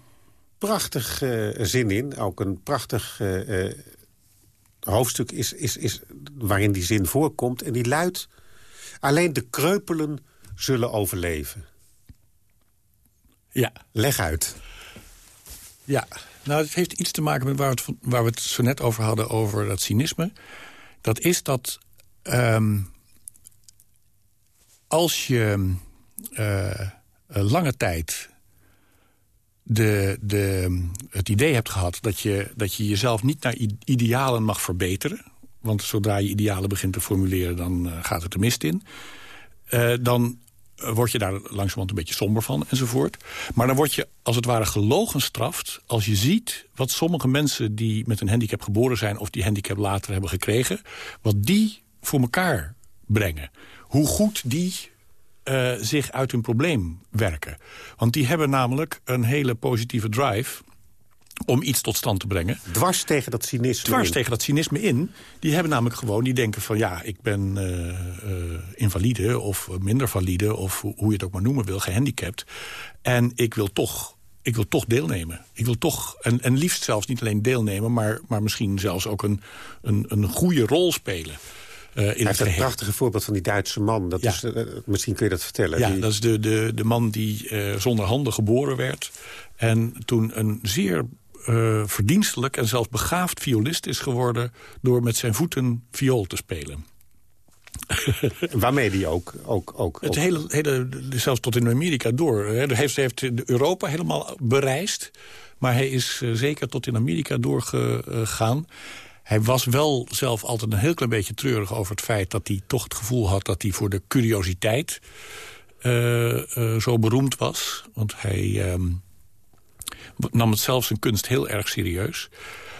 prachtig uh, zin in, ook een prachtig uh, uh, hoofdstuk is, is, is waarin die zin voorkomt. En die luidt, alleen de kreupelen zullen overleven. Ja. Leg uit. Ja, nou, het heeft iets te maken met waar waar we het zo net over hadden... over dat cynisme. Dat is dat um, als je uh, lange tijd de, de, het idee hebt gehad... Dat je, dat je jezelf niet naar idealen mag verbeteren... want zodra je idealen begint te formuleren... dan uh, gaat het er mist in... Dan word je daar langzamerhand een beetje somber van enzovoort. Maar dan word je als het ware gelogenstraft als je ziet wat sommige mensen die met een handicap geboren zijn... of die handicap later hebben gekregen, wat die voor elkaar brengen. Hoe goed die uh, zich uit hun probleem werken. Want die hebben namelijk een hele positieve drive om iets tot stand te brengen. Dwars tegen dat cynisme Dwars in. tegen dat cynisme in. Die hebben namelijk gewoon, die denken van... ja, ik ben uh, uh, invalide of minder valide... of hoe je het ook maar noemen wil, gehandicapt. En ik wil toch, ik wil toch deelnemen. Ik wil toch, en, en liefst zelfs niet alleen deelnemen... maar, maar misschien zelfs ook een, een, een goede rol spelen. in Hij heeft het een prachtige voorbeeld van die Duitse man. Dat Ja. is, eh, misschien kun je dat vertellen. Ja, Die- dat is de, de, de man die eh, zonder handen geboren werd. En toen een zeer eh, verdienstelijk en zelfs begaafd violist is geworden... door met zijn voeten viool te spelen. Waarmee die ook... ook, ook Het ook- hele, hele, zelfs tot in Amerika door. Hij heeft, heeft Europa helemaal bereisd. Maar hij is eh, zeker tot in Amerika doorgegaan. Hij was wel zelf altijd een heel klein beetje treurig over het feit... dat hij toch het gevoel had dat hij voor de curiositeit eh, zo beroemd was. Want hij ehm, nam het zelf zijn kunst heel erg serieus.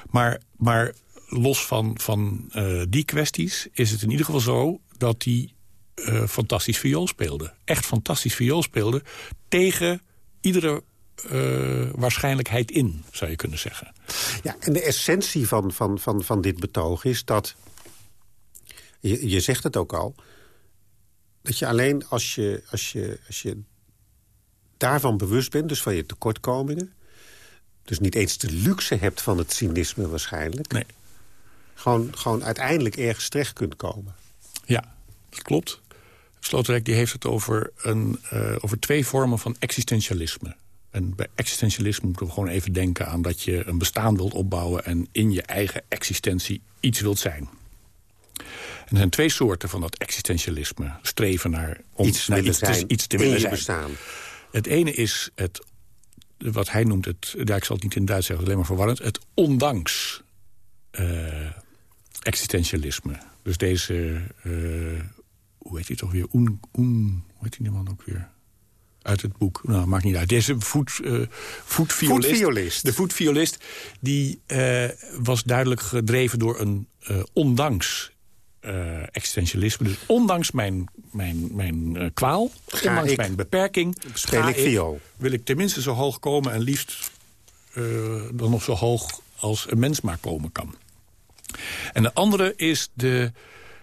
Maar, maar los van, van eh, die kwesties is het in ieder geval zo... dat hij eh, fantastisch viool speelde. Echt fantastisch viool speelde tegen iedere eh, waarschijnlijkheid in, zou je kunnen zeggen. Ja, en de essentie van, van, van, van dit betoog is dat... Je, je zegt het ook al... dat je alleen als je, als, je, als je daarvan bewust bent, dus van je tekortkomingen... dus niet eens de luxe hebt van het cynisme waarschijnlijk... Nee. Gewoon, gewoon uiteindelijk ergens terecht kunt komen. Ja, dat klopt. Sloterdijk die heeft het over, een, eh, over twee vormen van existentialisme. En bij existentialisme moeten we gewoon even denken aan dat je een bestaan wilt opbouwen... en in je eigen existentie iets wilt zijn. En er zijn twee soorten van dat existentialisme. Streven naar, om, Iets naar willen iets, te, zijn iets te willen zijn. bestaan. Het ene is het, wat hij noemt het... Ja, ik zal het niet in Duits zeggen, alleen maar verwarrend. Het ondanks eh, existentialisme. Dus deze... eh, hoe heet hij toch weer? Oen, hoe heet die man ook weer? Uit het boek. Nou, maakt niet uit. Deze voet, eh, voetviolist, Voetviolist. De voetviolist, die was duidelijk gedreven door een ondanks existentialisme. Dus ondanks mijn, mijn, mijn eh, kwaal, Ga ondanks ik- mijn beperking... speel ik viool. Wil ik tenminste zo hoog komen en liefst eh, dan nog zo hoog als een mens maar komen kan. En de andere is de,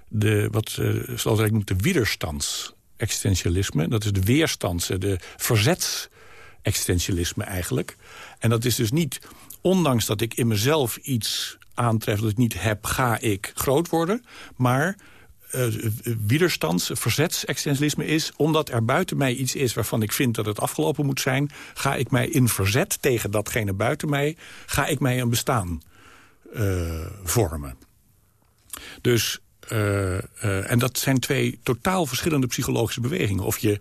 de wat uh, zoals ik noem, de wederstands-existentialisme. Dat is de weerstands, eh, de verzets-existentialisme eigenlijk. En dat is dus niet, ondanks dat ik in mezelf iets aantref dat ik niet heb, ga ik groot worden. Maar uh, wederstands, verzets-existentialisme is... omdat er buiten mij iets is waarvan ik vind dat het afgelopen moet zijn... ga ik mij in verzet tegen datgene buiten mij... ga ik mij een bestaan uh, vormen. Dus, uh, en dat zijn twee totaal verschillende psychologische bewegingen. Of je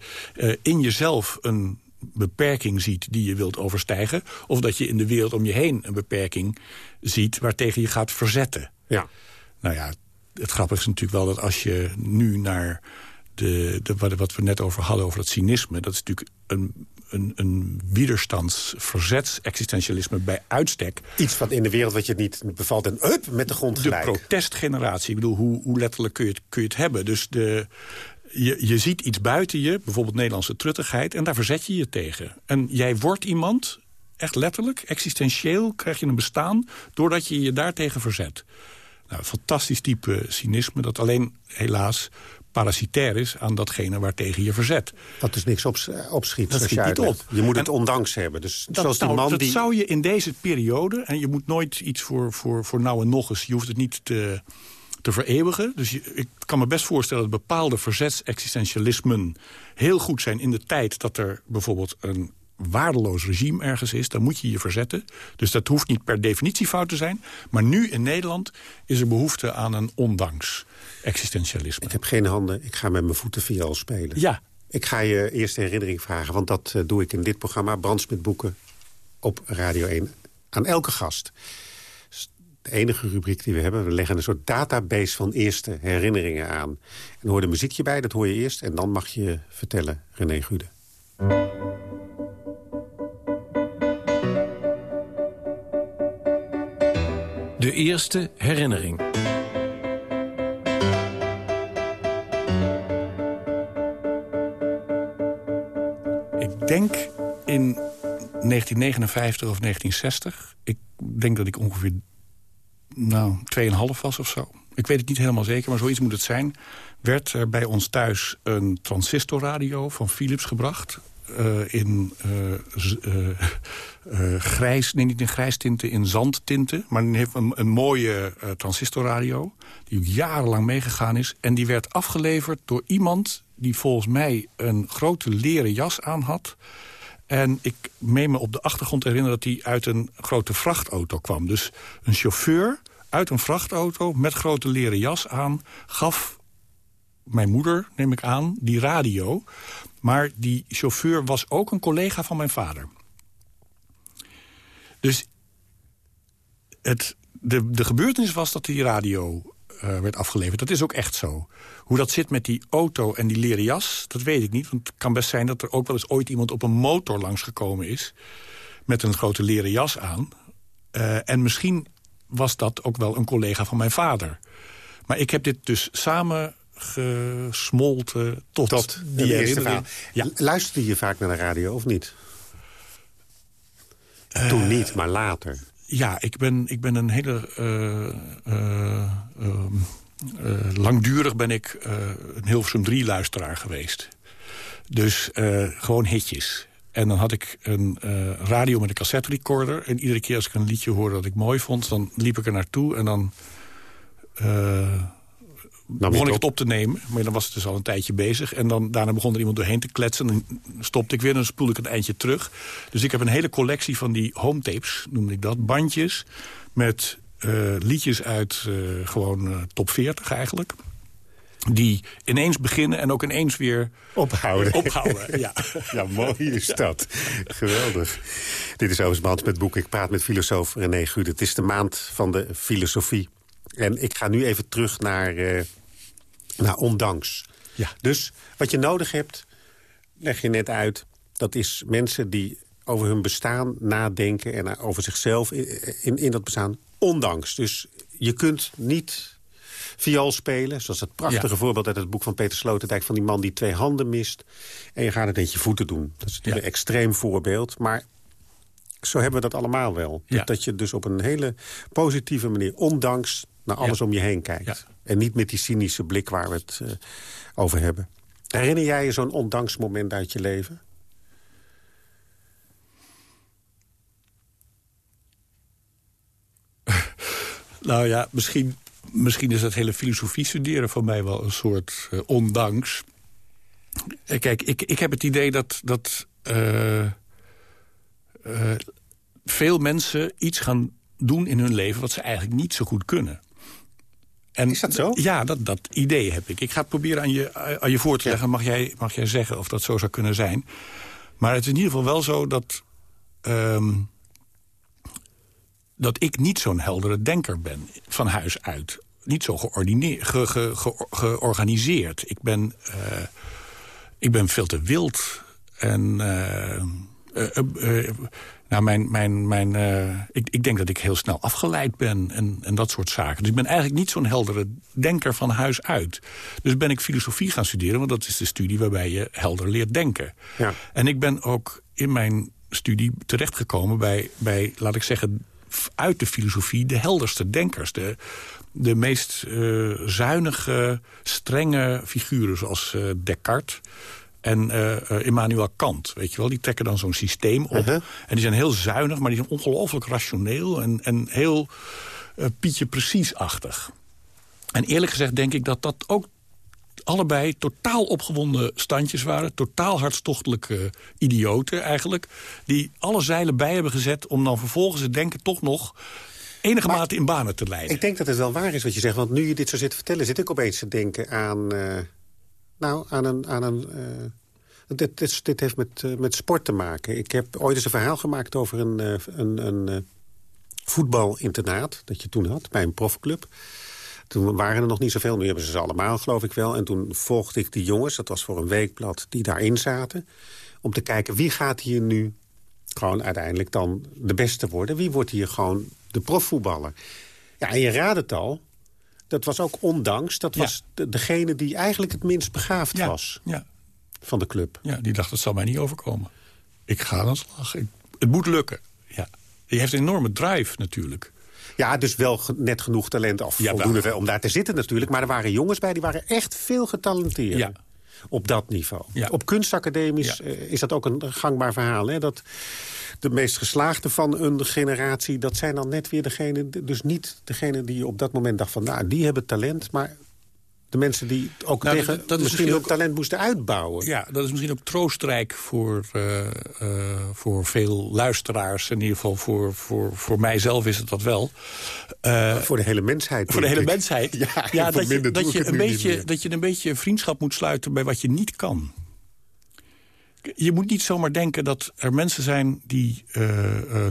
in jezelf een beperking ziet die je wilt overstijgen... of dat je in de wereld om je heen een beperking ziet... waartegen je gaat verzetten. Ja. Nou ja, het grappige is natuurlijk wel dat als je nu naar... De, de, wat we net over hadden, over dat cynisme... dat is natuurlijk een een, een wederstands, verzets, existentialisme bij uitstek. Iets wat in de wereld wat je niet bevalt en up met de grond gelijk. De protestgeneratie, ik bedoel, hoe, hoe letterlijk kun je het, kun je het hebben? Dus de, je, je ziet iets buiten je, bijvoorbeeld Nederlandse truttigheid... en daar verzet je je tegen. En jij wordt iemand, echt letterlijk, existentieel krijg je een bestaan... doordat je je daartegen verzet. Nou, fantastisch type cynisme dat alleen helaas parasitair is aan datgene waartegen je verzet. Dat dus niks op, opschiet. Dat schiet niet op. Je moet en het ondanks hebben. Dus dat, zoals die nou, man dat die... zou je in deze periode... en je moet nooit iets voor, voor, voor nou en nog eens... je hoeft het niet te, te vereeuwigen. Dus je, ik kan me best voorstellen dat bepaalde verzets-existentialismen... heel goed zijn in de tijd dat er bijvoorbeeld een waardeloos regime ergens is, dan moet je je verzetten. Dus dat hoeft niet per definitie fout te zijn. Maar nu in Nederland is er behoefte aan een ondanks existentialisme. Ik heb geen handen, ik ga met mijn voeten viool spelen. Ja. Ik ga je eerst een herinnering vragen, want dat uh, doe ik in dit programma... Brands met boeken op Radio 1 aan elke gast. De enige rubriek die we hebben. We leggen een soort database van eerste herinneringen aan. En er hoort een muziekje bij, dat hoor je eerst. En dan mag je vertellen, René Gude. De eerste herinnering. Ik denk in 1959 of 1960. Ik denk dat ik ongeveer nou, 2,5 was of zo. Ik weet het niet helemaal zeker, maar zoiets moet het zijn. Werd er bij ons thuis een transistorradio van Philips gebracht. eh, in grijs, nee niet in grijstinten, in zandtinten. Maar heeft een, een mooie transistorradio die ook jarenlang meegegaan is. En die werd afgeleverd door iemand die volgens mij een grote leren jas aan had... En ik meen me op de achtergrond herinneren dat hij uit een grote vrachtauto kwam. Dus een chauffeur uit een vrachtauto met grote leren jas aan... gaf mijn moeder, neem ik aan, die radio. Maar die chauffeur was ook een collega van mijn vader. Dus het, de, de gebeurtenis was dat die radio uh, werd afgeleverd. Dat is ook echt zo. Hoe dat zit met die auto en die leren jas, dat weet ik niet. Want het kan best zijn dat er ook wel eens ooit iemand op een motor langsgekomen is... met een grote leren jas aan. Uh, en misschien was dat ook wel een collega van mijn vader. Maar ik heb dit dus samen gesmolten tot, tot die eerste verhaal. Ja. Luisterde je vaak naar de radio of niet? Uh, Toen niet, maar later. Ja, ik ben, ik ben een hele... Uh, langdurig ben ik een Hilversum 3-luisteraar geweest. Dus gewoon hitjes. En dan had ik een radio met een cassette recorder. En iedere keer als ik een liedje hoorde dat ik mooi vond... dan liep ik er naartoe en dan begon ik het op te nemen, maar dan was het dus al een tijdje bezig. En dan, daarna begon er iemand doorheen te kletsen. En dan stopte ik weer en dan spoel ik het eindje terug. Dus ik heb een hele collectie van die home tapes, noemde ik dat. Bandjes met uh, liedjes uit uh, gewoon uh, top 40 eigenlijk. Die ineens beginnen en ook ineens weer ophouden. ophouden ja. ja, mooi is dat. Geweldig. Dit is overigens met boek. Ik praat met filosoof René Gude. Het is de maand van de filosofie. En ik ga nu even terug naar nou, ondanks. Ja. Dus wat je nodig hebt, leg je net uit... dat is mensen die over hun bestaan nadenken... en over zichzelf in, in, dat bestaan, ondanks. Dus je kunt niet viool spelen. Zoals het prachtige voorbeeld uit het boek van Peter Sloterdijk... van die man die twee handen mist. En je gaat het met je voeten doen. Dat is natuurlijk een extreem voorbeeld. Maar zo hebben we dat allemaal wel. Ja. Dat je dus op een hele positieve manier... ondanks naar alles om je heen kijkt. En niet met die cynische blik waar we het uh, over hebben. Herinner jij je zo'n ondanks moment uit je leven? nou ja, misschien, misschien is dat hele filosofie studeren voor mij wel een soort uh, ondanks. Uh, kijk, ik, ik heb het idee dat, dat veel mensen iets gaan doen in hun leven... wat ze eigenlijk niet zo goed kunnen. En is dat zo? Ja, dat, dat idee heb ik. Ik ga het proberen aan je, aan je voor te leggen. Mag, jij, mag jij zeggen of dat zo zou kunnen zijn? Maar het is in ieder geval wel zo dat... Um, dat ik niet zo'n heldere denker ben van huis uit. Niet zo ge, ge, ge, georganiseerd. Ik ben, uh, ik ben veel te wild. En... Uh, uh, nou, mijn, mijn, mijn, uh, ik, ik denk dat ik heel snel afgeleid ben en, en dat soort zaken. Dus ik ben eigenlijk niet zo'n heldere denker van huis uit. Dus ben ik filosofie gaan studeren, want dat is de studie waarbij je helder leert denken. Ja. En ik ben ook in mijn studie terechtgekomen bij, bij, laat ik zeggen, uit de filosofie de helderste denkers. De, de meest uh, zuinige, strenge figuren zoals uh, Descartes en uh, Immanuel Kant, weet je wel. Die trekken dan zo'n systeem op. Uh-huh. En die zijn heel zuinig, maar die zijn ongelooflijk rationeel... en, en heel uh, Pietje precies-achtig. En eerlijk gezegd denk ik dat dat ook allebei totaal opgewonden standjes waren. Totaal hartstochtelijke idioten eigenlijk. Die alle zeilen bij hebben gezet om dan vervolgens het denken toch nog enige maar, mate in banen te leiden. Ik denk dat het wel waar is wat je zegt. Want nu je dit zo zit te vertellen, zit ik opeens te denken aan... Uh nou, aan een... Aan een uh, dit, dit, dit, heeft met, uh, met sport te maken. Ik heb ooit eens een verhaal gemaakt over een, uh, een, een voetbalinternaat... dat je toen had bij een profclub. Toen waren er nog niet zoveel, nu hebben ze ze allemaal, geloof ik wel. En toen volgde ik die jongens, dat was voor een weekblad, die daarin zaten... om te kijken, wie gaat hier nu gewoon uiteindelijk dan de beste worden? Wie wordt hier gewoon de profvoetballer? Ja, en je raadt het al, dat was ook ondanks. Dat was de, degene die eigenlijk het minst begaafd ja. was ja. van de club. Ja, die dacht, het zal mij niet overkomen. Ik ga aan slag. Ik, het moet lukken. Ja. Die heeft een enorme drive natuurlijk. Ja, dus wel net genoeg talent of ja, voldoende om daar te zitten natuurlijk. Maar er waren jongens bij, die waren echt veel getalenteerd. Ja. Op dat niveau. Op kunstacademies is dat ook een gangbaar verhaal. Hè? Dat de meest geslaagde van een generatie... dat zijn dan net weer degene, dus niet degene die je op dat moment dacht van... nou, die hebben talent, maar de mensen die ook nou, tegen dat, misschien hun talent moesten uitbouwen. Ja, dat is misschien ook troostrijk voor, uh, uh, voor veel luisteraars. In ieder geval voor, voor, voor mijzelf is het dat wel. Uh, voor de hele mensheid. Voor de hele mensheid. Ja, ja dat, je, dat, je een beetje, dat je een beetje vriendschap moet sluiten bij wat je niet kan. Je moet niet zomaar denken dat er mensen zijn die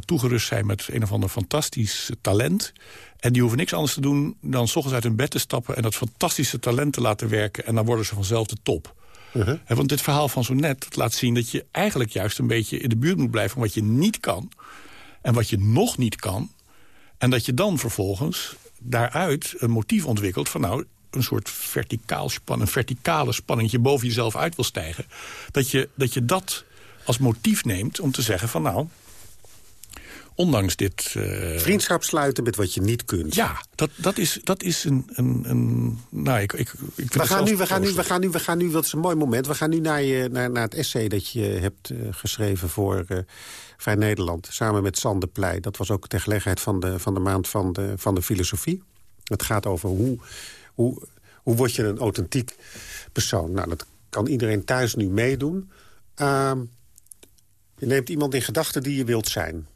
toegerust zijn met een of ander fantastisch talent en die hoeven niks anders te doen dan s ochtends uit hun bed te stappen... en dat fantastische talent te laten werken. En dan worden ze vanzelf de top. Uh want dit verhaal van zo net laat zien dat je eigenlijk juist een beetje in de buurt moet blijven... van wat je niet kan en wat je nog niet kan. En dat je dan vervolgens daaruit een motief ontwikkelt van... nou, een soort verticaal span, een verticale spanning... je boven jezelf uit wil stijgen. Dat je, dat je dat als motief neemt om te zeggen van... nou, ondanks dit... Uh... Vriendschap sluiten met wat je niet kunt. Ja, dat, dat, is, dat is een... een, een nou, ik, ik, ik we, gaan nu, we, gaan nu, we gaan nu, we gaan nu, wat is een mooi moment. We gaan nu naar, je, naar, naar het essay dat je hebt uh, geschreven voor uh, Vrij Nederland. Samen met Sander Pleij. Dat was ook ter gelegenheid van de, van de maand van de, van de filosofie. Het gaat over hoe, hoe, hoe word je een authentiek persoon. Nou, dat kan iedereen thuis nu meedoen. Uh, je neemt iemand in gedachten die je wilt zijn.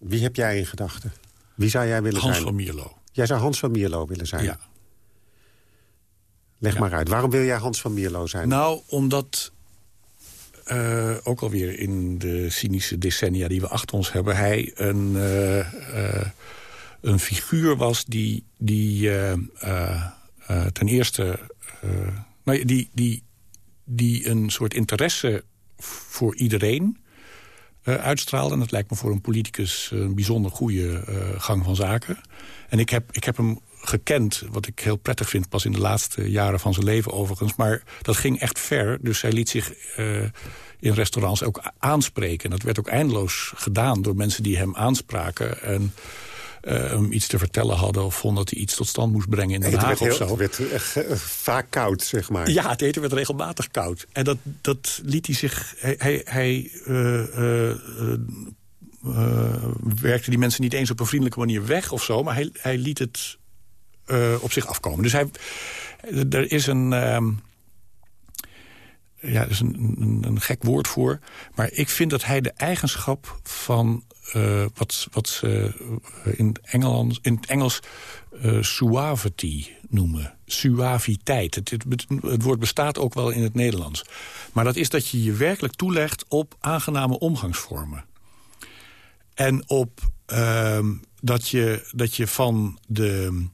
Wie heb jij in gedachten? Wie zou jij willen zijn? Hans van Mierlo. Jij zou Hans van Mierlo willen zijn? Ja. Leg maar uit. Waarom wil jij Hans van Mierlo zijn? Nou, omdat... Uh, ook alweer in de cynische decennia die we achter ons hebben... hij een, uh, uh, een figuur was die, die ten eerste... nou, die, die, die een soort interesse voor iedereen uh, uitstraalde. En dat lijkt me voor een politicus een bijzonder goede uh, gang van zaken. En ik heb, ik heb hem gekend, wat ik heel prettig vind... pas in de laatste jaren van zijn leven overigens. Maar dat ging echt ver. Dus hij liet zich in restaurants ook aanspreken. En dat werd ook eindeloos gedaan door mensen die hem aanspraken. En uh, iets te vertellen hadden... of vonden dat hij iets tot stand moest brengen in Den Haag of zo. Het werd echt, uh, vaak koud, zeg maar. Ja, het eten werd regelmatig koud. En dat, dat liet hij zich... Hij, hij, hij uh, werkte die mensen niet eens op een vriendelijke manier weg of zo... maar hij, hij liet het op zich afkomen. Dus hij, er is een... Ehm, ja, dat is een, een, een, gek woord voor. Maar ik vind dat hij de eigenschap van uh, wat, wat ze in, Engeland, in het Engels uh, suavity noemen. Suaviteit. Het, het, woord bestaat ook wel in het Nederlands. Maar dat is dat je je werkelijk toelegt op aangename omgangsvormen. En op uh, dat, je, dat je van de,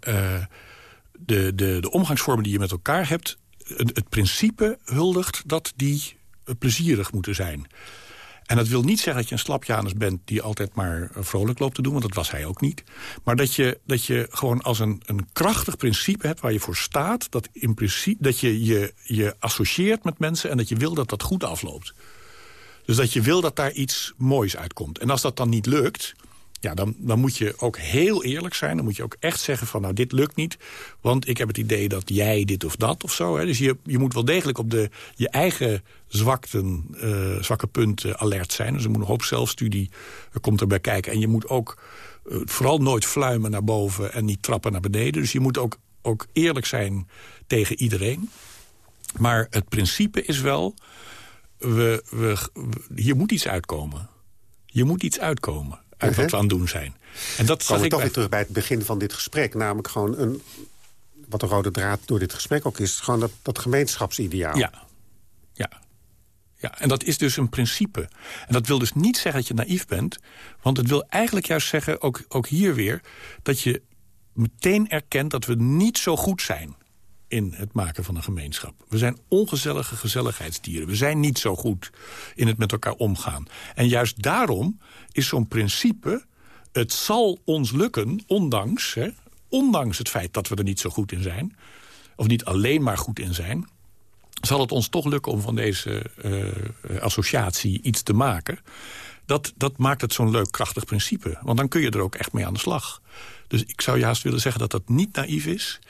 de, de, de omgangsvormen die je met elkaar hebt... het principe huldigt dat die plezierig moeten zijn. En dat wil niet zeggen dat je een slapjanus bent... die altijd maar vrolijk loopt te doen, want dat was hij ook niet. Maar dat je, dat je gewoon als een, een krachtig principe hebt waar je voor staat... dat, in principe, dat je, je je associeert met mensen en dat je wil dat dat goed afloopt. Dus dat je wil dat daar iets moois uitkomt. En als dat dan niet lukt, ja, dan, dan moet je ook heel eerlijk zijn. Dan moet je ook echt zeggen van, nou, dit lukt niet. Want ik heb het idee dat jij dit of dat of zo. Hè. Dus je, je moet wel degelijk op de, je eigen zwakten, uh, zwakke punten alert zijn. Dus er moet een hoop zelfstudie uh, komt erbij kijken. En je moet ook uh, vooral nooit fluimen naar boven en niet trappen naar beneden. Dus je moet ook, ook eerlijk zijn tegen iedereen. Maar het principe is wel, we, we, hier moet iets uitkomen. Je moet iets uitkomen uit wat we aan het doen zijn. En dat Komen we toch weer terug bij het begin van dit gesprek. Namelijk gewoon een, wat de rode draad door dit gesprek ook is... gewoon dat, dat gemeenschapsideaal. Ja, ja. Ja, en dat is dus een principe. En dat wil dus niet zeggen dat je naïef bent. Want het wil eigenlijk juist zeggen, ook, ook hier weer... dat je meteen erkent dat we niet zo goed zijn in het maken van een gemeenschap. We zijn ongezellige gezelligheidsdieren. We zijn niet zo goed in het met elkaar omgaan. En juist daarom is zo'n principe... het zal ons lukken, ondanks, hè, ondanks het feit dat we er niet zo goed in zijn... of niet alleen maar goed in zijn... zal het ons toch lukken om van deze uh, associatie iets te maken... Dat, dat maakt het zo'n leuk, krachtig principe. Want dan kun je er ook echt mee aan de slag. Dus ik zou juist willen zeggen dat dat niet naïef is...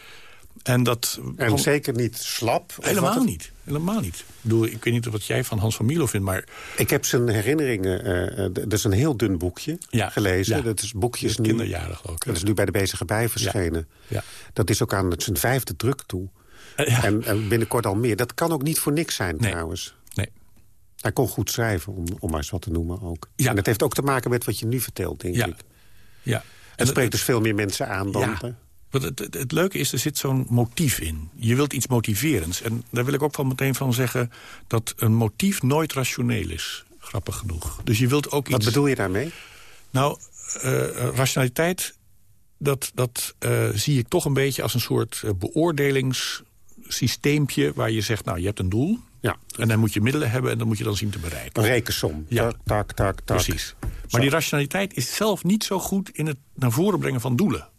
En, dat, en zeker niet slap? Helemaal niet. Helemaal niet. Ik, bedoel, ik weet niet wat jij van Hans van Milo vindt, maar... Ik heb zijn herinneringen... Uh, dat is een heel dun boekje ja, gelezen. Ja. Dat is boekjes nu... Kinderjarig ook. Dat is nu bij de Bezige Bij verschenen. Ja. Dat is ook aan zijn vijfde druk toe. Uh, en, en, binnenkort al meer. Dat kan ook niet voor niks zijn nee. trouwens. Nee. Hij kon goed schrijven, om, om maar eens wat te noemen ook. Ja. En dat heeft ook te maken met wat je nu vertelt, denk ik. Ja. En spreekt dus veel meer mensen aan dan... Ja. Het, het, het, leuke is, er zit zo'n motief in. Je wilt iets motiverends. En daar wil ik ook wel meteen van zeggen... dat een motief nooit rationeel is. Grappig genoeg. Dus je wilt ook Wat iets... bedoel je daarmee? Nou, uh, rationaliteit... dat, dat uh, zie ik toch een beetje als een soort uh, beoordelingssysteempje... waar je zegt, nou, je hebt een doel... Ja. En dan moet je middelen hebben en dan moet je dan zien te bereiken. Een rekensom. Ja. Tak, tak, tak, tak. Precies. Maar die rationaliteit is zelf niet zo goed in het naar voren brengen van doelen.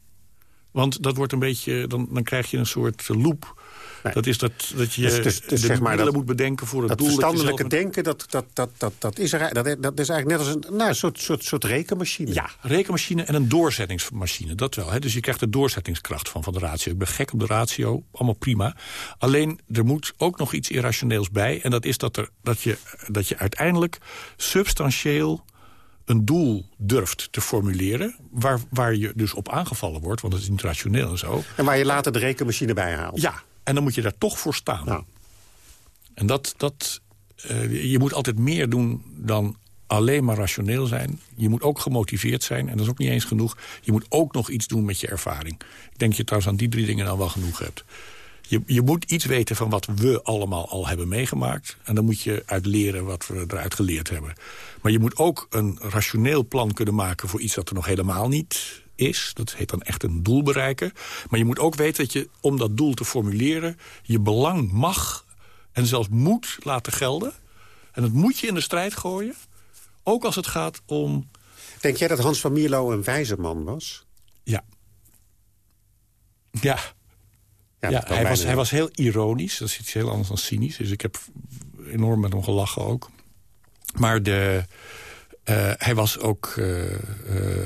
Want dat wordt een beetje, dan, dan krijg je een soort loop. Nee. Dat is dat, dat je dus, dus, dus de zeg maar dat, moet bedenken voor het dat doel. verstandelijke dat je denken, dat, dat, dat, dat, dat, is er, dat, dat is eigenlijk net als een, nou, een soort, soort, soort rekenmachine. Ja, rekenmachine en een doorzettingsmachine, dat wel. Hè. Dus je krijgt de doorzettingskracht van, van de ratio. Ik ben gek op de ratio, allemaal prima. Alleen, er moet ook nog iets irrationeels bij. En dat is dat, er, dat, je, dat je uiteindelijk substantieel een doel durft te formuleren... Waar, waar je dus op aangevallen wordt, want het is niet rationeel en zo. En waar je later de rekenmachine bij haalt. Ja, en dan moet je daar toch voor staan. Nou. En dat, dat, uh, je moet altijd meer doen dan alleen maar rationeel zijn. Je moet ook gemotiveerd zijn, en dat is ook niet eens genoeg. Je moet ook nog iets doen met je ervaring. Ik denk dat je trouwens aan die drie dingen dan wel genoeg hebt. Je, je moet iets weten van wat we allemaal al hebben meegemaakt. En dan moet je uit leren wat we eruit geleerd hebben. Maar je moet ook een rationeel plan kunnen maken... voor iets dat er nog helemaal niet is. Dat heet dan echt een doel bereiken. Maar je moet ook weten dat je, om dat doel te formuleren... je belang mag en zelfs moet laten gelden. En dat moet je in de strijd gooien. Ook als het gaat om... Denk jij dat Hans van Mierlo een wijze man was? Ja. Ja. Ja, ja hij, was, hij was heel ironisch. Dat is iets heel anders dan cynisch. Dus ik heb enorm met hem gelachen ook. Maar de, uh, hij was ook uh, uh,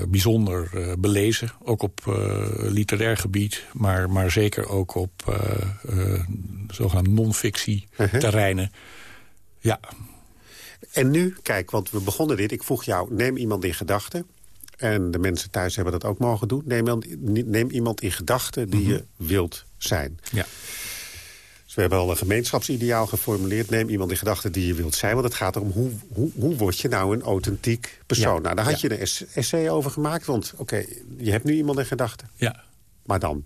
bijzonder belezen. Ook op literair gebied. Maar, maar zeker ook op zogenaamde non-fictie terreinen. Ja. En nu, kijk, want we begonnen dit. Ik vroeg jou, neem iemand in gedachten. En de mensen thuis hebben dat ook mogen doen. Neem, neem iemand in gedachten die -hmm. je wilt zijn. Ja. Dus we hebben al een gemeenschapsideaal geformuleerd. Neem iemand in gedachten die je wilt zijn. Want het gaat erom, hoe, hoe, hoe word je nou een authentiek persoon? Ja. Nou, daar had ja. je een essay over gemaakt. Want oké, okay, je hebt nu iemand in gedachten. Ja. Maar dan?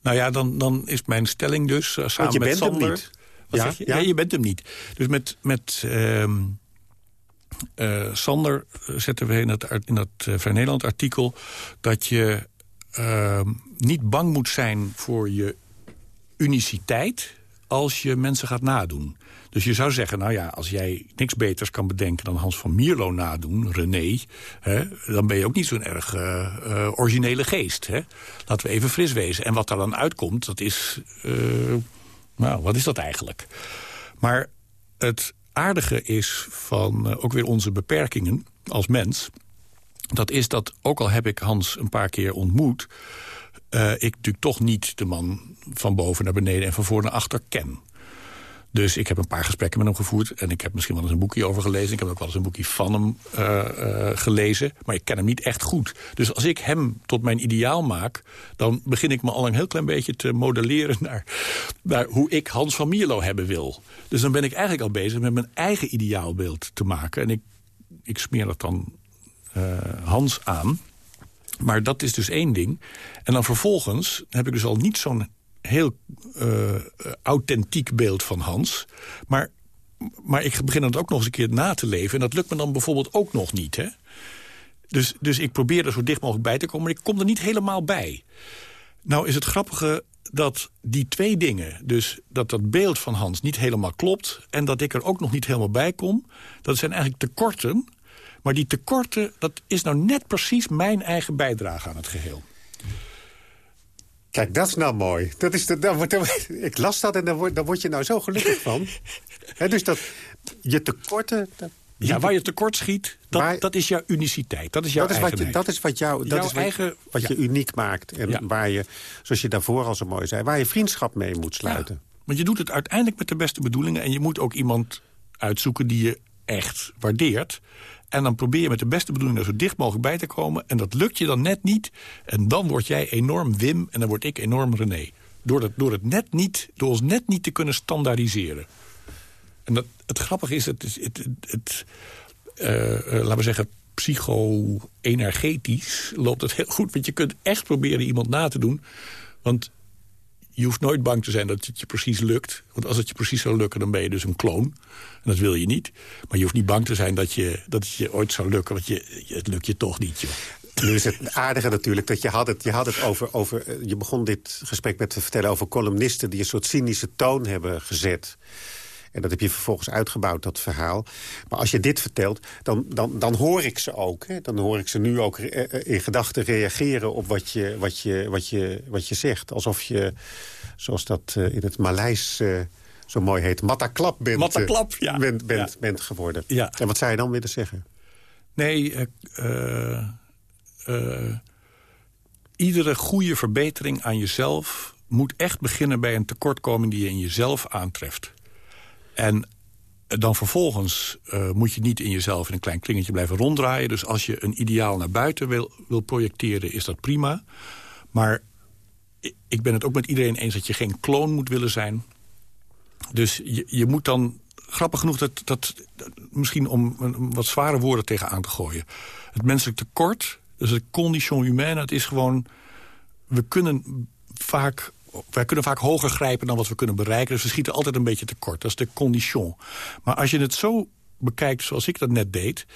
Nou ja, dan, dan is mijn stelling dus uh, samen want je met bent Sander... hem niet. Wat ja? Je? ja? je bent hem niet. Dus met... met uh, uh, Sander zetten we in dat, in dat Vrij Nederland artikel... dat je uh, niet bang moet zijn voor je uniciteit als je mensen gaat nadoen. Dus je zou zeggen, nou ja, als jij niks beters kan bedenken... dan Hans van Mierlo nadoen, René... Hè, dan ben je ook niet zo'n erg uh, uh, originele geest. Hè? Laten we even fris wezen. En wat daar dan uitkomt, dat is... Uh, nou, wat is dat eigenlijk? Maar het aardige is van ook weer onze beperkingen als mens... dat is dat, ook al heb ik Hans een paar keer ontmoet... Uh, ik natuurlijk toch niet de man van boven naar beneden en van voor naar achter ken. Dus ik heb een paar gesprekken met hem gevoerd... en ik heb misschien wel eens een boekje over gelezen. Ik heb ook wel eens een boekje van hem uh, uh, gelezen. Maar ik ken hem niet echt goed. Dus als ik hem tot mijn ideaal maak... dan begin ik me al een heel klein beetje te modelleren... naar, naar hoe ik Hans van Mierlo hebben wil. Dus dan ben ik eigenlijk al bezig met mijn eigen ideaalbeeld te maken. En ik, ik smeer dat dan Hans aan... Maar dat is dus één ding. En dan vervolgens heb ik dus al niet zo'n heel uh, authentiek beeld van Hans. Maar, maar ik begin het ook nog eens een keer na te leven. En dat lukt me dan bijvoorbeeld ook nog niet. Hè? Dus, dus ik probeer er zo dicht mogelijk bij te komen. Maar ik kom er niet helemaal bij. Nou is het grappige dat die twee dingen... dus dat dat beeld van Hans niet helemaal klopt... en dat ik er ook nog niet helemaal bij kom... dat zijn eigenlijk tekorten... Maar die tekorten, dat is nou net precies mijn eigen bijdrage aan het geheel. Kijk, dat is nou mooi. Dat is de, ik las dat en daar word, daar word je nou zo gelukkig van. He, dus dat je tekorten, dat, Ja, waar je tekort schiet, dat, dat is jouw uniciteit. Dat is jouw dat is wat je, Dat is wat, jou, dat is wat, eigen, wat je uniek maakt. En waar je, zoals je daarvoor al zo mooi zei... waar je vriendschap mee moet sluiten. Want je doet het uiteindelijk met de beste bedoelingen... en je moet ook iemand uitzoeken die je echt waardeert. En dan probeer je met de beste bedoelingen er zo dicht mogelijk bij te komen. En dat lukt je dan net niet. En dan word jij enorm Wim en dan word ik enorm René. Door, dat, door, het net niet, door ons net niet te kunnen standaardiseren. En dat, het grappige is, het, het, het, het uh, laten we zeggen, psycho-energetisch loopt het heel goed. Want je kunt echt proberen iemand na te doen. Want je hoeft nooit bang te zijn dat het je precies lukt. Want als het je precies zou lukken, dan ben je dus een kloon. En dat wil je niet. Maar je hoeft niet bang te zijn dat, je, dat het je ooit zou lukken. Want je, het lukt je toch niet. Nu is het aardige natuurlijk dat je had het, je had het over, over... Eh, je begon dit gesprek met te vertellen over columnisten... die een soort cynische toon hebben gezet. En dat heb je vervolgens uitgebouwd, dat verhaal. Maar als je dit vertelt, dan, dan, dan hoor ik ze ook. Hè? Dan hoor ik ze nu ook eh, eh, in gedachten reageren op wat je, wat, je, wat, je, wat je zegt. Alsof je, zoals dat eh, in het Maleis... zo mooi heet, mataklap bent, mataklap, ja. bent, bent, bent geworden. Ja. En wat zou je dan willen zeggen? Nee, iedere goede verbetering aan jezelf moet echt beginnen bij een tekortkoming die je in jezelf aantreft. En dan vervolgens uh, moet je niet in jezelf in een klein kringetje blijven ronddraaien. Dus als je een ideaal naar buiten wil, wil projecteren, is dat prima. Maar ik ben het ook met iedereen eens dat je geen kloon moet willen zijn. Dus je, je moet dan, grappig genoeg, dat, dat, misschien om wat zware woorden tegenaan te gooien. Het menselijk tekort, dus het condition humaine, het is gewoon... we kunnen vaak wij kunnen vaak hoger grijpen dan wat we kunnen bereiken. Dus we schieten altijd een beetje tekort. Dat is de condition. Maar als je het zo bekijkt zoals ik dat net deed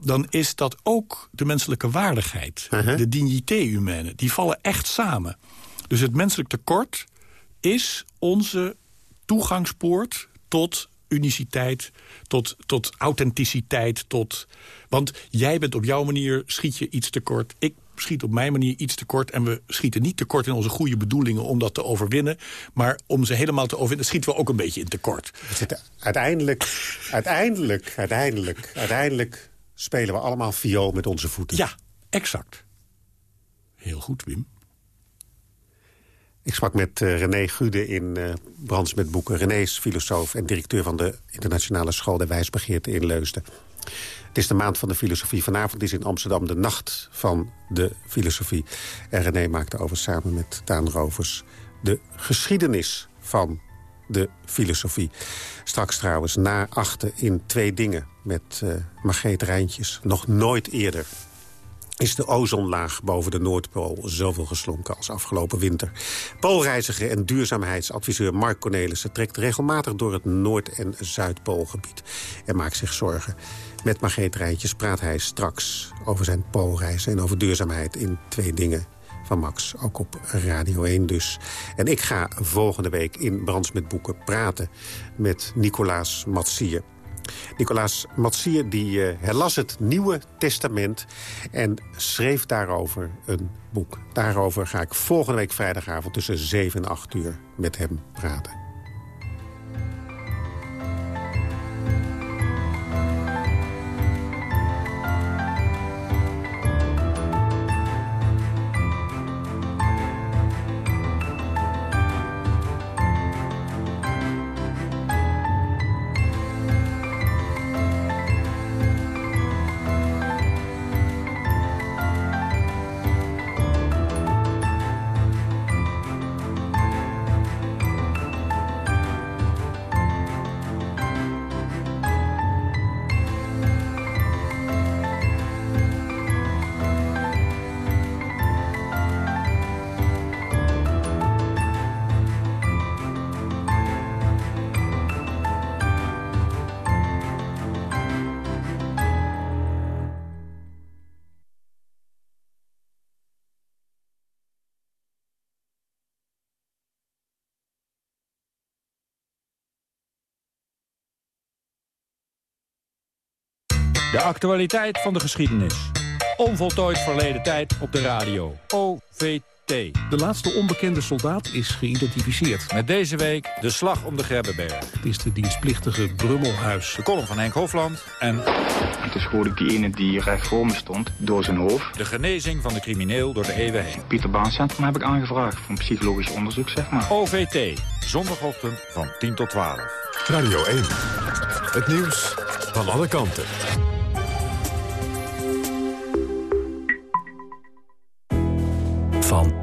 dan is dat ook de menselijke waardigheid. Uh-huh. De dignité humaine. Die vallen echt samen. Dus het menselijk tekort is onze toegangspoort tot uniciteit, tot, tot authenticiteit. Tot, want jij bent op jouw manier, schiet je iets tekort. Ik schiet op mijn manier iets tekort. En we schieten niet tekort in onze goede bedoelingen om dat te overwinnen. Maar om ze helemaal te overwinnen, schieten we ook een beetje in tekort. Uiteindelijk, uiteindelijk, uiteindelijk, uiteindelijk spelen we allemaal viool met onze voeten. Ja, exact. Heel goed, Wim. Ik sprak met uh, René Gude in uh, Brands met Boeken. René is filosoof en directeur van de Internationale School der Wijsbegeerte in Leusden. Het is de maand van de filosofie. Vanavond is in Amsterdam de nacht van de filosofie. En René maakte over samen met Daan Rovers de geschiedenis van de filosofie. Straks trouwens na achten in twee dingen met uh, Margreet Rijntjes. Nog nooit eerder is de ozonlaag boven de Noordpool zoveel geslonken als afgelopen winter. Poolreiziger en duurzaamheidsadviseur Mark Cornelissen... trekt regelmatig door het Noord- en Zuidpoolgebied en maakt zich zorgen. Met Margreet Rijntjes praat hij straks over zijn poolreizen... en over duurzaamheid in twee dingen van Max, ook op Radio 1 dus. En ik ga volgende week in Brands met Boeken praten met Nicolaas Matsier. Nicolaas Matsier die, uh, herlas het Nieuwe Testament en schreef daarover een boek. Daarover ga ik volgende week vrijdagavond tussen 7 en 8 uur met hem praten. De actualiteit van de geschiedenis. Onvoltooid verleden tijd op de radio. OVT. De laatste onbekende soldaat is geïdentificeerd. Met deze week de slag om de Grebbeberg. Het is de dienstplichtige Brummelhuis. De column van Henk Hofland en... En toen schoot ik die ene die recht voor me stond, door zijn hoofd. De genezing van de crimineel door de eeuwen heen. Pieter Baan Centrum heb ik aangevraagd voor een psychologisch onderzoek, zeg maar. OVT, zondagochtend van 10 tot 12. Radio 1. Het nieuws van alle kanten.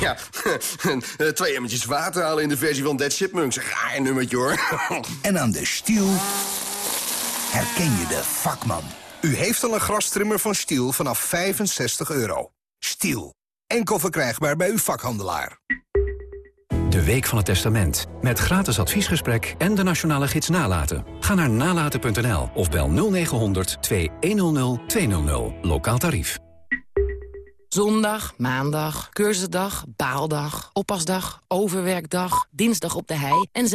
Ja, twee emmertjes water halen in de versie van Dead Chipmunks. Raar nummertje, hoor. En aan de stiel herken je de vakman. U heeft al een grastrimmer van Stiel vanaf 65 euro. Stiel. Enkel verkrijgbaar bij uw vakhandelaar. De Week van het Testament. Met gratis adviesgesprek en de nationale gids Nalaten. Ga naar nalaten.nl of bel 0900 2100 200. Lokaal tarief. Zondag, maandag, cursusdag, baaldag, oppasdag, overwerkdag, dinsdag op de hei en